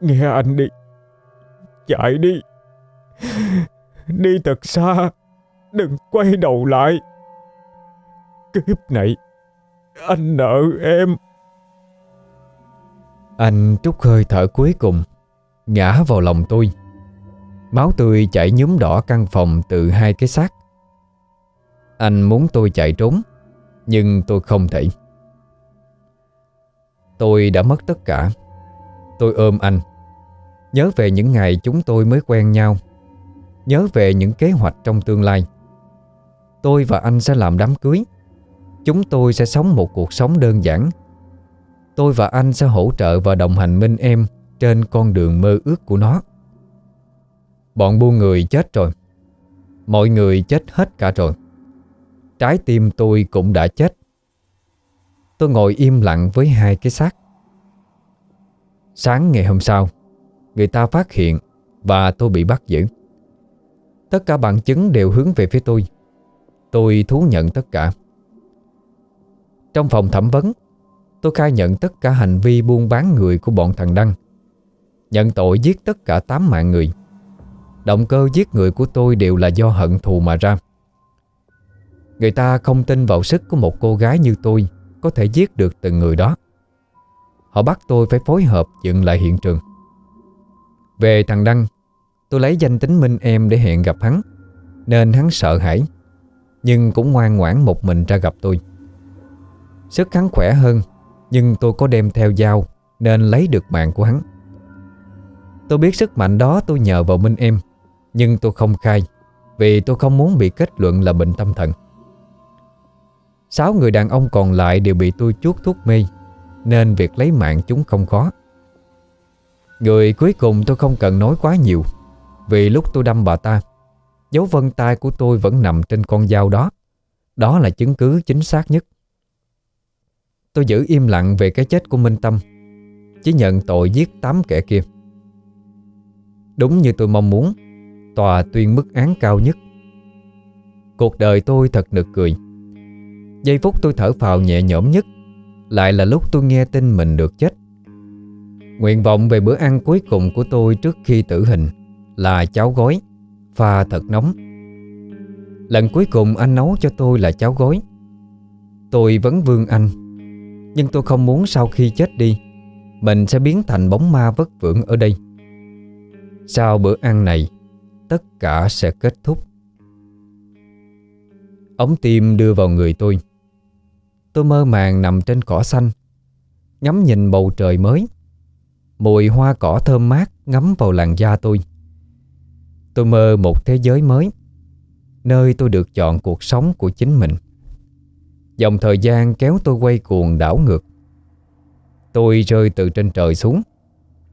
Nghe anh đi. Chạy đi. Đi thật xa, Đừng quay đầu lại. Kiếp này, Anh nợ em. Anh trút hơi thở cuối cùng, Ngã vào lòng tôi. Máu tươi chảy nhúm đỏ căn phòng từ hai cái xác. Anh muốn tôi chạy trốn, Nhưng tôi không thể. Tôi đã mất tất cả. Tôi ôm anh. Nhớ về những ngày chúng tôi mới quen nhau. Nhớ về những kế hoạch trong tương lai. Tôi và anh sẽ làm đám cưới. Chúng tôi sẽ sống một cuộc sống đơn giản. Tôi và anh sẽ hỗ trợ và đồng hành Minh em Trên con đường mơ ước của nó. Bọn buôn người chết rồi. Mọi người chết hết cả rồi. Trái tim tôi cũng đã chết. Tôi ngồi im lặng với hai cái xác. Sáng ngày hôm sau Người ta phát hiện Và tôi bị bắt giữ. Tất cả bằng chứng đều hướng về phía tôi. Tôi thú nhận tất cả. Trong phòng thẩm vấn, Tôi khai nhận tất cả hành vi buôn bán người của bọn thằng Đăng. Nhận tội giết tất cả 8 mạng người. Động cơ giết người của tôi đều là do hận thù mà ra. Người ta không tin vào sức của một cô gái như tôi Có thể giết được từng người đó. Họ bắt tôi phải phối hợp dựng lại hiện trường. Về thằng Đăng, Tôi lấy danh tính Minh em để hẹn gặp hắn, Nên hắn sợ hãi, Nhưng cũng ngoan ngoãn một mình ra gặp tôi. Sức hắn khỏe hơn, Nhưng tôi có đem theo dao, Nên lấy được mạng của hắn. Tôi biết sức mạnh đó tôi nhờ vào Minh em, Nhưng tôi không khai, Vì tôi không muốn bị kết luận là bệnh tâm thần. Sáu người đàn ông còn lại đều bị tôi chuốt thuốc mê, Nên việc lấy mạng chúng không khó. Người cuối cùng tôi không cần nói quá nhiều, Vì lúc tôi đâm bà ta, Dấu vân tay của tôi vẫn nằm trên con dao đó. Đó là chứng cứ chính xác nhất. Tôi giữ im lặng về cái chết của Minh Tâm, Chỉ nhận tội giết 8 kẻ kia. Đúng như tôi mong muốn, Tòa tuyên mức án cao nhất. Cuộc đời tôi thật nực cười. Giây phút tôi thở phào nhẹ nhõm nhất, Lại là lúc tôi nghe tin mình được chết. Nguyện vọng về bữa ăn cuối cùng của tôi trước khi tử hình Là cháo gói, Pha thật nóng. Lần cuối cùng anh nấu cho tôi là cháo gói. Tôi vẫn vương anh, Nhưng tôi không muốn sau khi chết đi, Mình sẽ biến thành bóng ma vất vưởng ở đây. Sau bữa ăn này, Tất cả sẽ kết thúc. Ống tim đưa vào người tôi. Tôi mơ màng nằm trên cỏ xanh, Ngắm nhìn bầu trời mới. Mùi hoa cỏ thơm mát ngắm vào làn da tôi. Tôi mơ một thế giới mới, Nơi tôi được chọn cuộc sống của chính mình. Dòng thời gian kéo tôi quay cuồng đảo ngược. Tôi rơi từ trên trời xuống,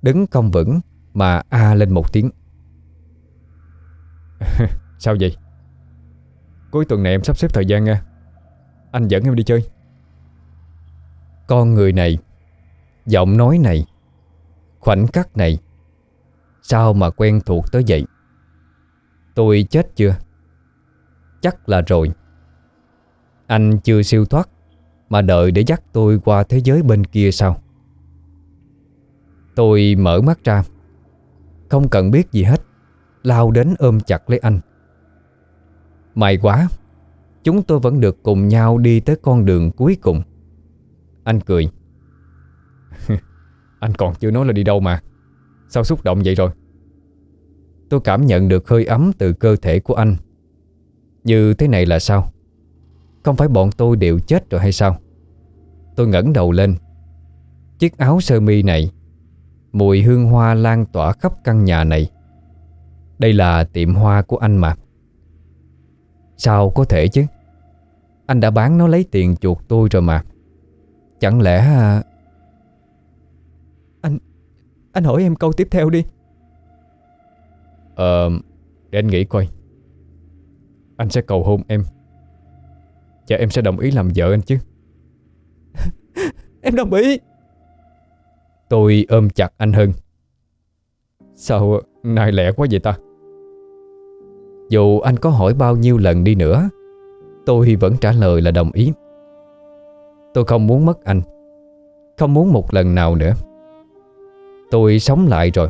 Đứng không vững Mà a lên một tiếng. (laughs) Sao vậy? Cuối tuần này em sắp xếp thời gian nha. Anh dẫn em đi chơi. Con người này, Giọng nói này Khoảnh khắc này. Sao mà quen thuộc tới vậy? Tôi chết chưa? Chắc là rồi. Anh chưa siêu thoát, Mà đợi để dắt tôi qua thế giới bên kia sao? Tôi mở mắt ra. Không cần biết gì hết. Lao đến ôm chặt lấy anh. May quá, Chúng tôi vẫn được cùng nhau đi tới con đường cuối cùng. Anh cười. Anh còn chưa nói là đi đâu mà. Sao xúc động vậy rồi? Tôi cảm nhận được hơi ấm từ cơ thể của anh. Như thế này là sao? Không phải bọn tôi đều chết rồi hay sao? Tôi ngẩng đầu lên. Chiếc áo sơ mi này, Mùi hương hoa lan tỏa khắp căn nhà này. Đây là tiệm hoa của anh mà. Sao có thể chứ? Anh đã bán nó lấy tiền chuột tôi rồi mà. Chẳng lẽ à, anh hỏi em câu tiếp theo đi. Ờ Để anh nghĩ coi. Anh sẽ cầu hôn em. Và em sẽ đồng ý làm vợ anh chứ. (laughs) Em đồng ý. Tôi ôm chặt anh hơn. Sao nay lẹ quá vậy ta? Dù anh có hỏi bao nhiêu lần đi nữa Tôi vẫn trả lời là đồng ý. Tôi không muốn mất anh. Không muốn một lần nào nữa Tôi sống lại rồi.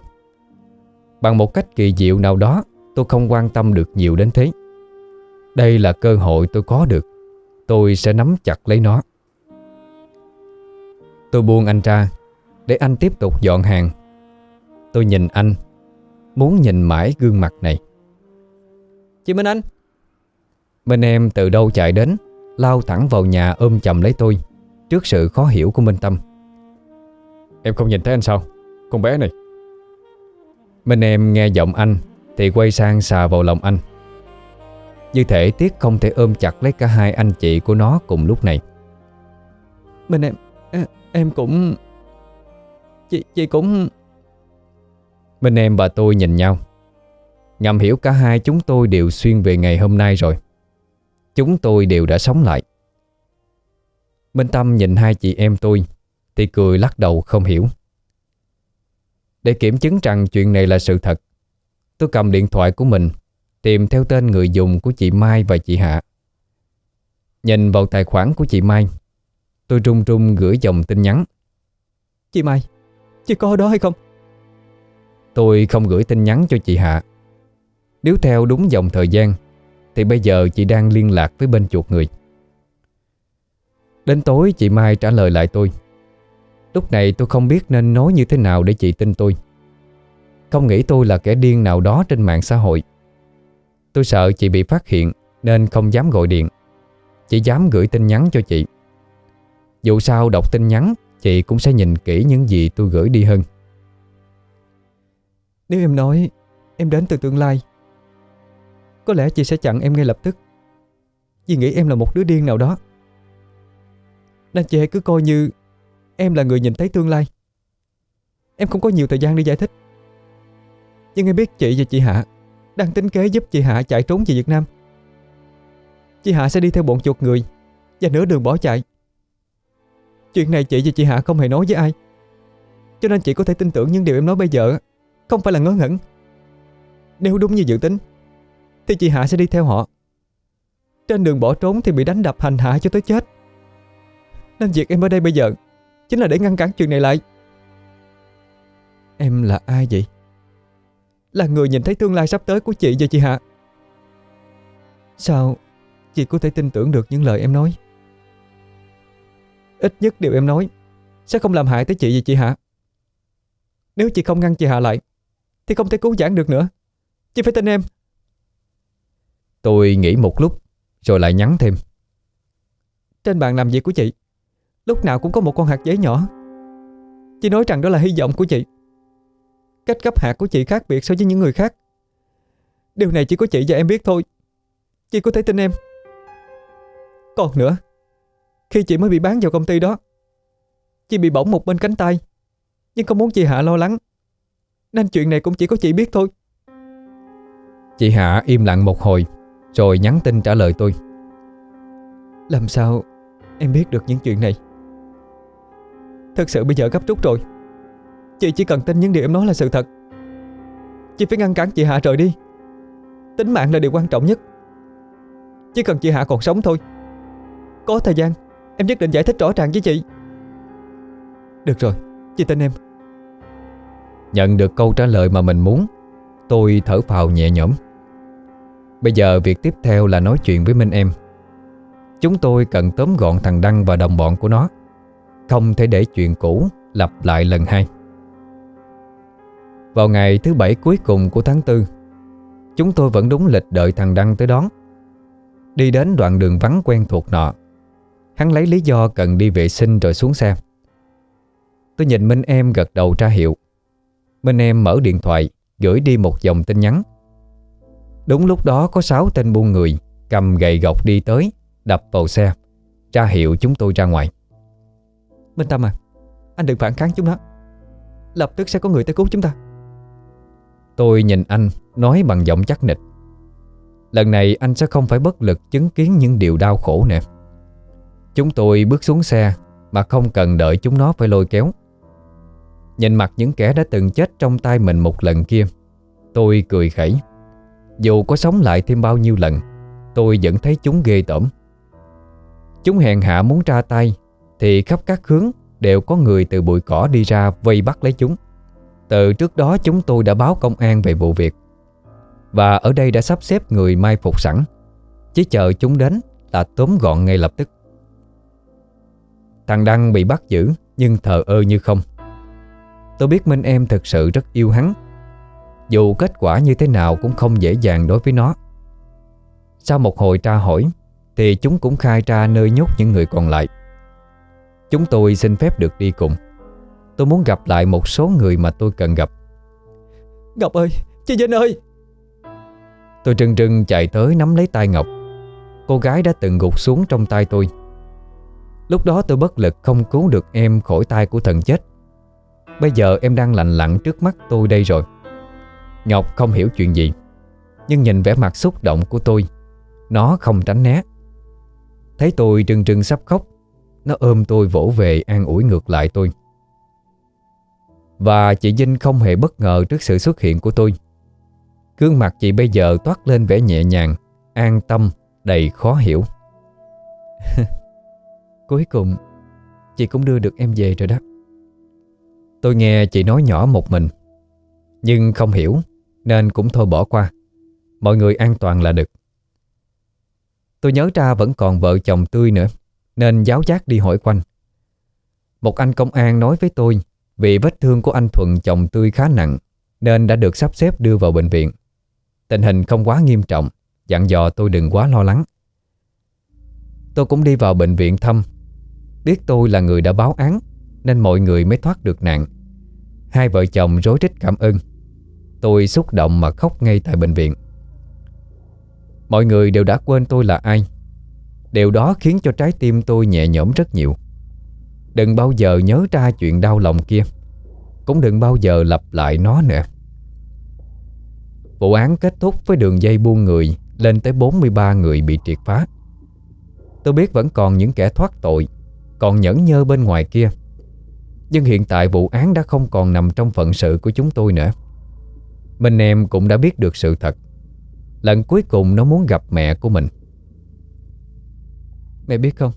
Bằng một cách kỳ diệu nào đó, Tôi không quan tâm được nhiều đến thế. Đây là cơ hội tôi có được. Tôi sẽ nắm chặt lấy nó. Tôi buông anh ra, Để anh tiếp tục dọn hàng. Tôi nhìn anh, Muốn nhìn mãi gương mặt này. Chị Minh Anh! Bên em từ đâu chạy đến, Lao thẳng vào nhà ôm chầm lấy tôi, Trước sự khó hiểu của Minh Tâm. Em không nhìn thấy anh sao? Con bé này. Minh em nghe giọng anh Thì quay sang xà vào lòng anh. Như thể tiếc không thể ôm chặt lấy cả hai anh chị của nó cùng lúc này. Minh em Em cũng Chị, chị cũng Minh em và tôi nhìn nhau. Ngầm hiểu cả hai chúng tôi đều xuyên về ngày hôm nay rồi. Chúng tôi đều đã sống lại. Minh Tâm nhìn hai chị em tôi Thì cười lắc đầu không hiểu Để kiểm chứng rằng chuyện này là sự thật. Tôi cầm điện thoại của mình Tìm theo tên người dùng của chị Mai và chị Hạ. Nhìn vào tài khoản của chị Mai Tôi run run gửi dòng tin nhắn. Chị Mai Chị có ở đó hay không? Tôi không gửi tin nhắn cho chị Hạ. Nếu theo đúng dòng thời gian Thì bây giờ chị đang liên lạc với bên chuột người. Đến tối chị Mai trả lời lại tôi Lúc này tôi không biết nên nói như thế nào để chị tin tôi. Không nghĩ tôi là kẻ điên nào đó trên mạng xã hội. Tôi sợ chị bị phát hiện, Nên không dám gọi điện. Chỉ dám gửi tin nhắn cho chị. Dù sao đọc tin nhắn, Chị cũng sẽ nhìn kỹ những gì tôi gửi đi hơn. Nếu em nói, Em đến từ tương lai, Có lẽ chị sẽ chặn em ngay lập tức. Vì nghĩ em là một đứa điên nào đó. Nên chị hãy cứ coi như Em là người nhìn thấy tương lai. Em không có nhiều thời gian để giải thích. Nhưng em biết chị và chị Hạ Đang tính kế giúp chị Hạ chạy trốn về Việt Nam. Chị Hạ sẽ đi theo bọn chuột người Và nửa đường bỏ chạy. Chuyện này chị và chị Hạ không hề nói với ai. Cho nên chị có thể tin tưởng những điều em nói bây giờ Không phải là ngớ ngẩn. Nếu đúng như dự tính, Thì chị Hạ sẽ đi theo họ. Trên đường bỏ trốn thì bị đánh đập hành hạ cho tới chết. Nên việc em ở đây bây giờ Chính là để ngăn cản chuyện này lại. Em là ai vậy? Là người nhìn thấy tương lai sắp tới của chị và chị Hạ. Sao Chị có thể tin tưởng được những lời em nói? Ít nhất điều em nói Sẽ không làm hại tới chị và chị Hạ. Nếu chị không ngăn chị Hạ lại Thì không thể cứu giãn được nữa. Chị phải tin em. Tôi nghĩ một lúc Rồi lại nhắn thêm. Trên bàn làm việc của chị Lúc nào cũng có một con hạt giấy nhỏ. Chị nói rằng đó là hy vọng của chị. Cách cấp hạt của chị khác biệt so với những người khác. Điều này chỉ có chị và em biết thôi. Chị có thể tin em. Còn nữa Khi chị mới bị bán vào công ty đó Chị bị bỏng một bên cánh tay Nhưng không muốn chị Hạ lo lắng. Nên chuyện này cũng chỉ có chị biết thôi. Chị Hạ im lặng một hồi Rồi nhắn tin trả lời tôi. Làm sao em biết được những chuyện này Thật sự bây giờ gấp rút rồi. Chị chỉ cần tin những điều em nói là sự thật. Chị phải ngăn cản chị Hạ rời đi. Tính mạng là điều quan trọng nhất. Chỉ cần chị Hạ còn sống thôi. Có thời gian, Em nhất định giải thích rõ ràng với chị. Được rồi, Chị tin em. Nhận được câu trả lời mà mình muốn, Tôi thở phào nhẹ nhõm. Bây giờ việc tiếp theo là nói chuyện với Minh em. Chúng tôi cần tóm gọn thằng Đăng và đồng bọn của nó. Không thể để chuyện cũ lặp lại lần hai. Vào ngày thứ bảy cuối cùng của tháng tư, Chúng tôi vẫn đúng lịch đợi thằng Đăng tới đón. Đi đến đoạn đường vắng quen thuộc nọ, Hắn lấy lý do cần đi vệ sinh rồi xuống xe. Tôi nhìn Minh em gật đầu ra hiệu. Minh em mở điện thoại, Gửi đi một dòng tin nhắn. Đúng lúc đó có 6 tên buôn người Cầm gậy gộc đi tới, Đập vào xe, Ra hiệu chúng tôi ra ngoài. Minh Tâm à Anh đừng phản kháng chúng nó. Lập tức sẽ có người tới cứu chúng ta. Tôi nhìn anh, Nói bằng giọng chắc nịch. Lần này anh sẽ không phải bất lực chứng kiến những điều đau khổ nè. Chúng tôi bước xuống xe Mà không cần đợi chúng nó phải lôi kéo. Nhìn mặt những kẻ đã từng chết trong tay mình một lần kia, Tôi cười khẩy. Dù có sống lại thêm bao nhiêu lần, Tôi vẫn thấy chúng ghê tởm. Chúng hèn hạ muốn ra tay thì khắp các hướng Đều có người từ bụi cỏ đi ra vây bắt lấy chúng. Từ trước đó chúng tôi đã báo công an về vụ việc. Và ở đây đã sắp xếp người mai phục sẵn. Chỉ chờ chúng đến là tóm gọn ngay lập tức. Thằng Đăng bị bắt giữ, Nhưng thờ ơ như không. Tôi biết Minh em thực sự rất yêu hắn. Dù kết quả như thế nào cũng không dễ dàng đối với nó. Sau một hồi tra hỏi, Thì chúng cũng khai ra nơi nhốt những người còn lại. Chúng tôi xin phép được đi cùng. Tôi muốn gặp lại một số người mà tôi cần gặp. Ngọc ơi, chị Vinh ơi. Tôi trừng trừng chạy tới nắm lấy tay Ngọc. Cô gái đã từng gục xuống trong tay tôi. Lúc đó tôi bất lực không cứu được em khỏi tay của thần chết. Bây giờ em đang lạnh lặng trước mắt tôi đây rồi. Ngọc không hiểu chuyện gì Nhưng nhìn vẻ mặt xúc động của tôi Nó không tránh né. Thấy tôi trừng trừng sắp khóc nó ôm tôi vỗ về an ủi ngược lại tôi. Và chị Vinh không hề bất ngờ trước sự xuất hiện của tôi. Gương mặt chị bây giờ toát lên vẻ nhẹ nhàng An tâm, đầy khó hiểu. (laughs) Cuối cùng Chị cũng đưa được em về rồi đó. Tôi nghe chị nói nhỏ một mình Nhưng không hiểu Nên cũng thôi bỏ qua. Mọi người an toàn là được. Tôi nhớ ra vẫn còn vợ chồng tươi nữa. Nên giáo giác đi hỏi quanh. Một anh công an nói với tôi, Vì vết thương của anh Thuận chồng tươi khá nặng, Nên đã được sắp xếp đưa vào bệnh viện. Tình hình không quá nghiêm trọng, Dặn dò tôi đừng quá lo lắng. Tôi cũng đi vào bệnh viện thăm. Biết tôi là người đã báo án, Nên mọi người mới thoát được nạn. Hai vợ chồng rối rít cảm ơn. Tôi xúc động mà khóc ngay tại bệnh viện. Mọi người đều đã quên tôi là ai. Điều đó khiến cho trái tim tôi nhẹ nhõm rất nhiều. Đừng bao giờ nhớ ra chuyện đau lòng kia. Cũng đừng bao giờ lặp lại nó nữa. Vụ án kết thúc với đường dây buôn người Lên tới 43 người bị triệt phá. Tôi biết vẫn còn những kẻ thoát tội, Còn nhẫn nhơ bên ngoài kia. Nhưng hiện tại vụ án đã không còn nằm trong phận sự của chúng tôi nữa. Minh em cũng đã biết được sự thật. Lần cuối cùng nó muốn gặp mẹ của mình. Mẹ biết không?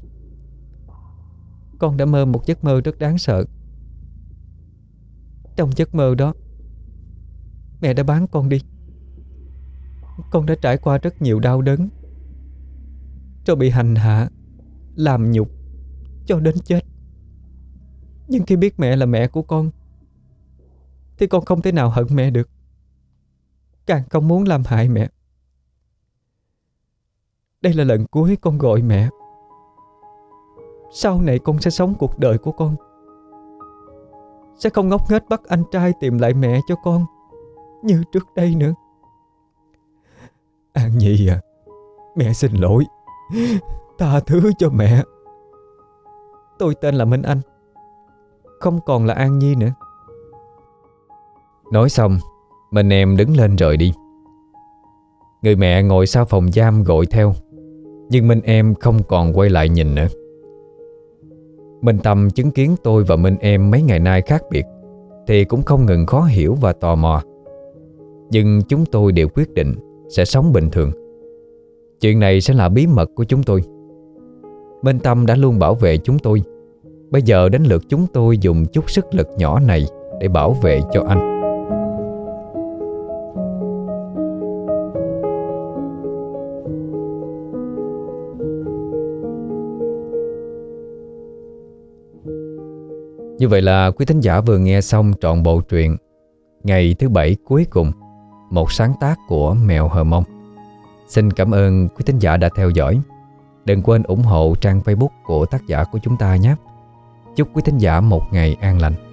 Con đã mơ một giấc mơ rất đáng sợ. Trong giấc mơ đó, Mẹ đã bán con đi. Con đã trải qua rất nhiều đau đớn, cho bị hành hạ, Làm nhục, Cho đến chết. Nhưng khi biết mẹ là mẹ của con, Thì con không thể nào hận mẹ được. Càng không muốn làm hại mẹ. Đây là lần cuối con gọi mẹ. Sau này con sẽ sống cuộc đời của con. Sẽ không ngốc nghếch bắt anh trai tìm lại mẹ cho con Như trước đây nữa. An Nhi à Mẹ xin lỗi. Tha thứ cho mẹ. Tôi tên là Minh Anh, Không còn là An Nhi nữa. Nói xong Mình em đứng lên rời đi. Người mẹ ngồi sau phòng giam gọi theo, Nhưng Minh em không còn quay lại nhìn nữa. Minh Tâm chứng kiến tôi và Minh em mấy ngày nay khác biệt, Thì cũng không ngừng khó hiểu và tò mò. Nhưng chúng tôi đều quyết định Sẽ sống bình thường. Chuyện này sẽ là bí mật của chúng tôi. Minh Tâm đã luôn bảo vệ chúng tôi. Bây giờ đến lượt chúng tôi dùng chút sức lực nhỏ này Để bảo vệ cho anh. Như vậy là quý thính giả vừa nghe xong trọn bộ truyện Ngày thứ bảy cuối cùng, Một sáng tác của Mèo Hờ Mông. Xin cảm ơn quý thính giả đã theo dõi. Đừng quên ủng hộ trang Facebook của tác giả của chúng ta nhé. Chúc quý thính giả một ngày an lành.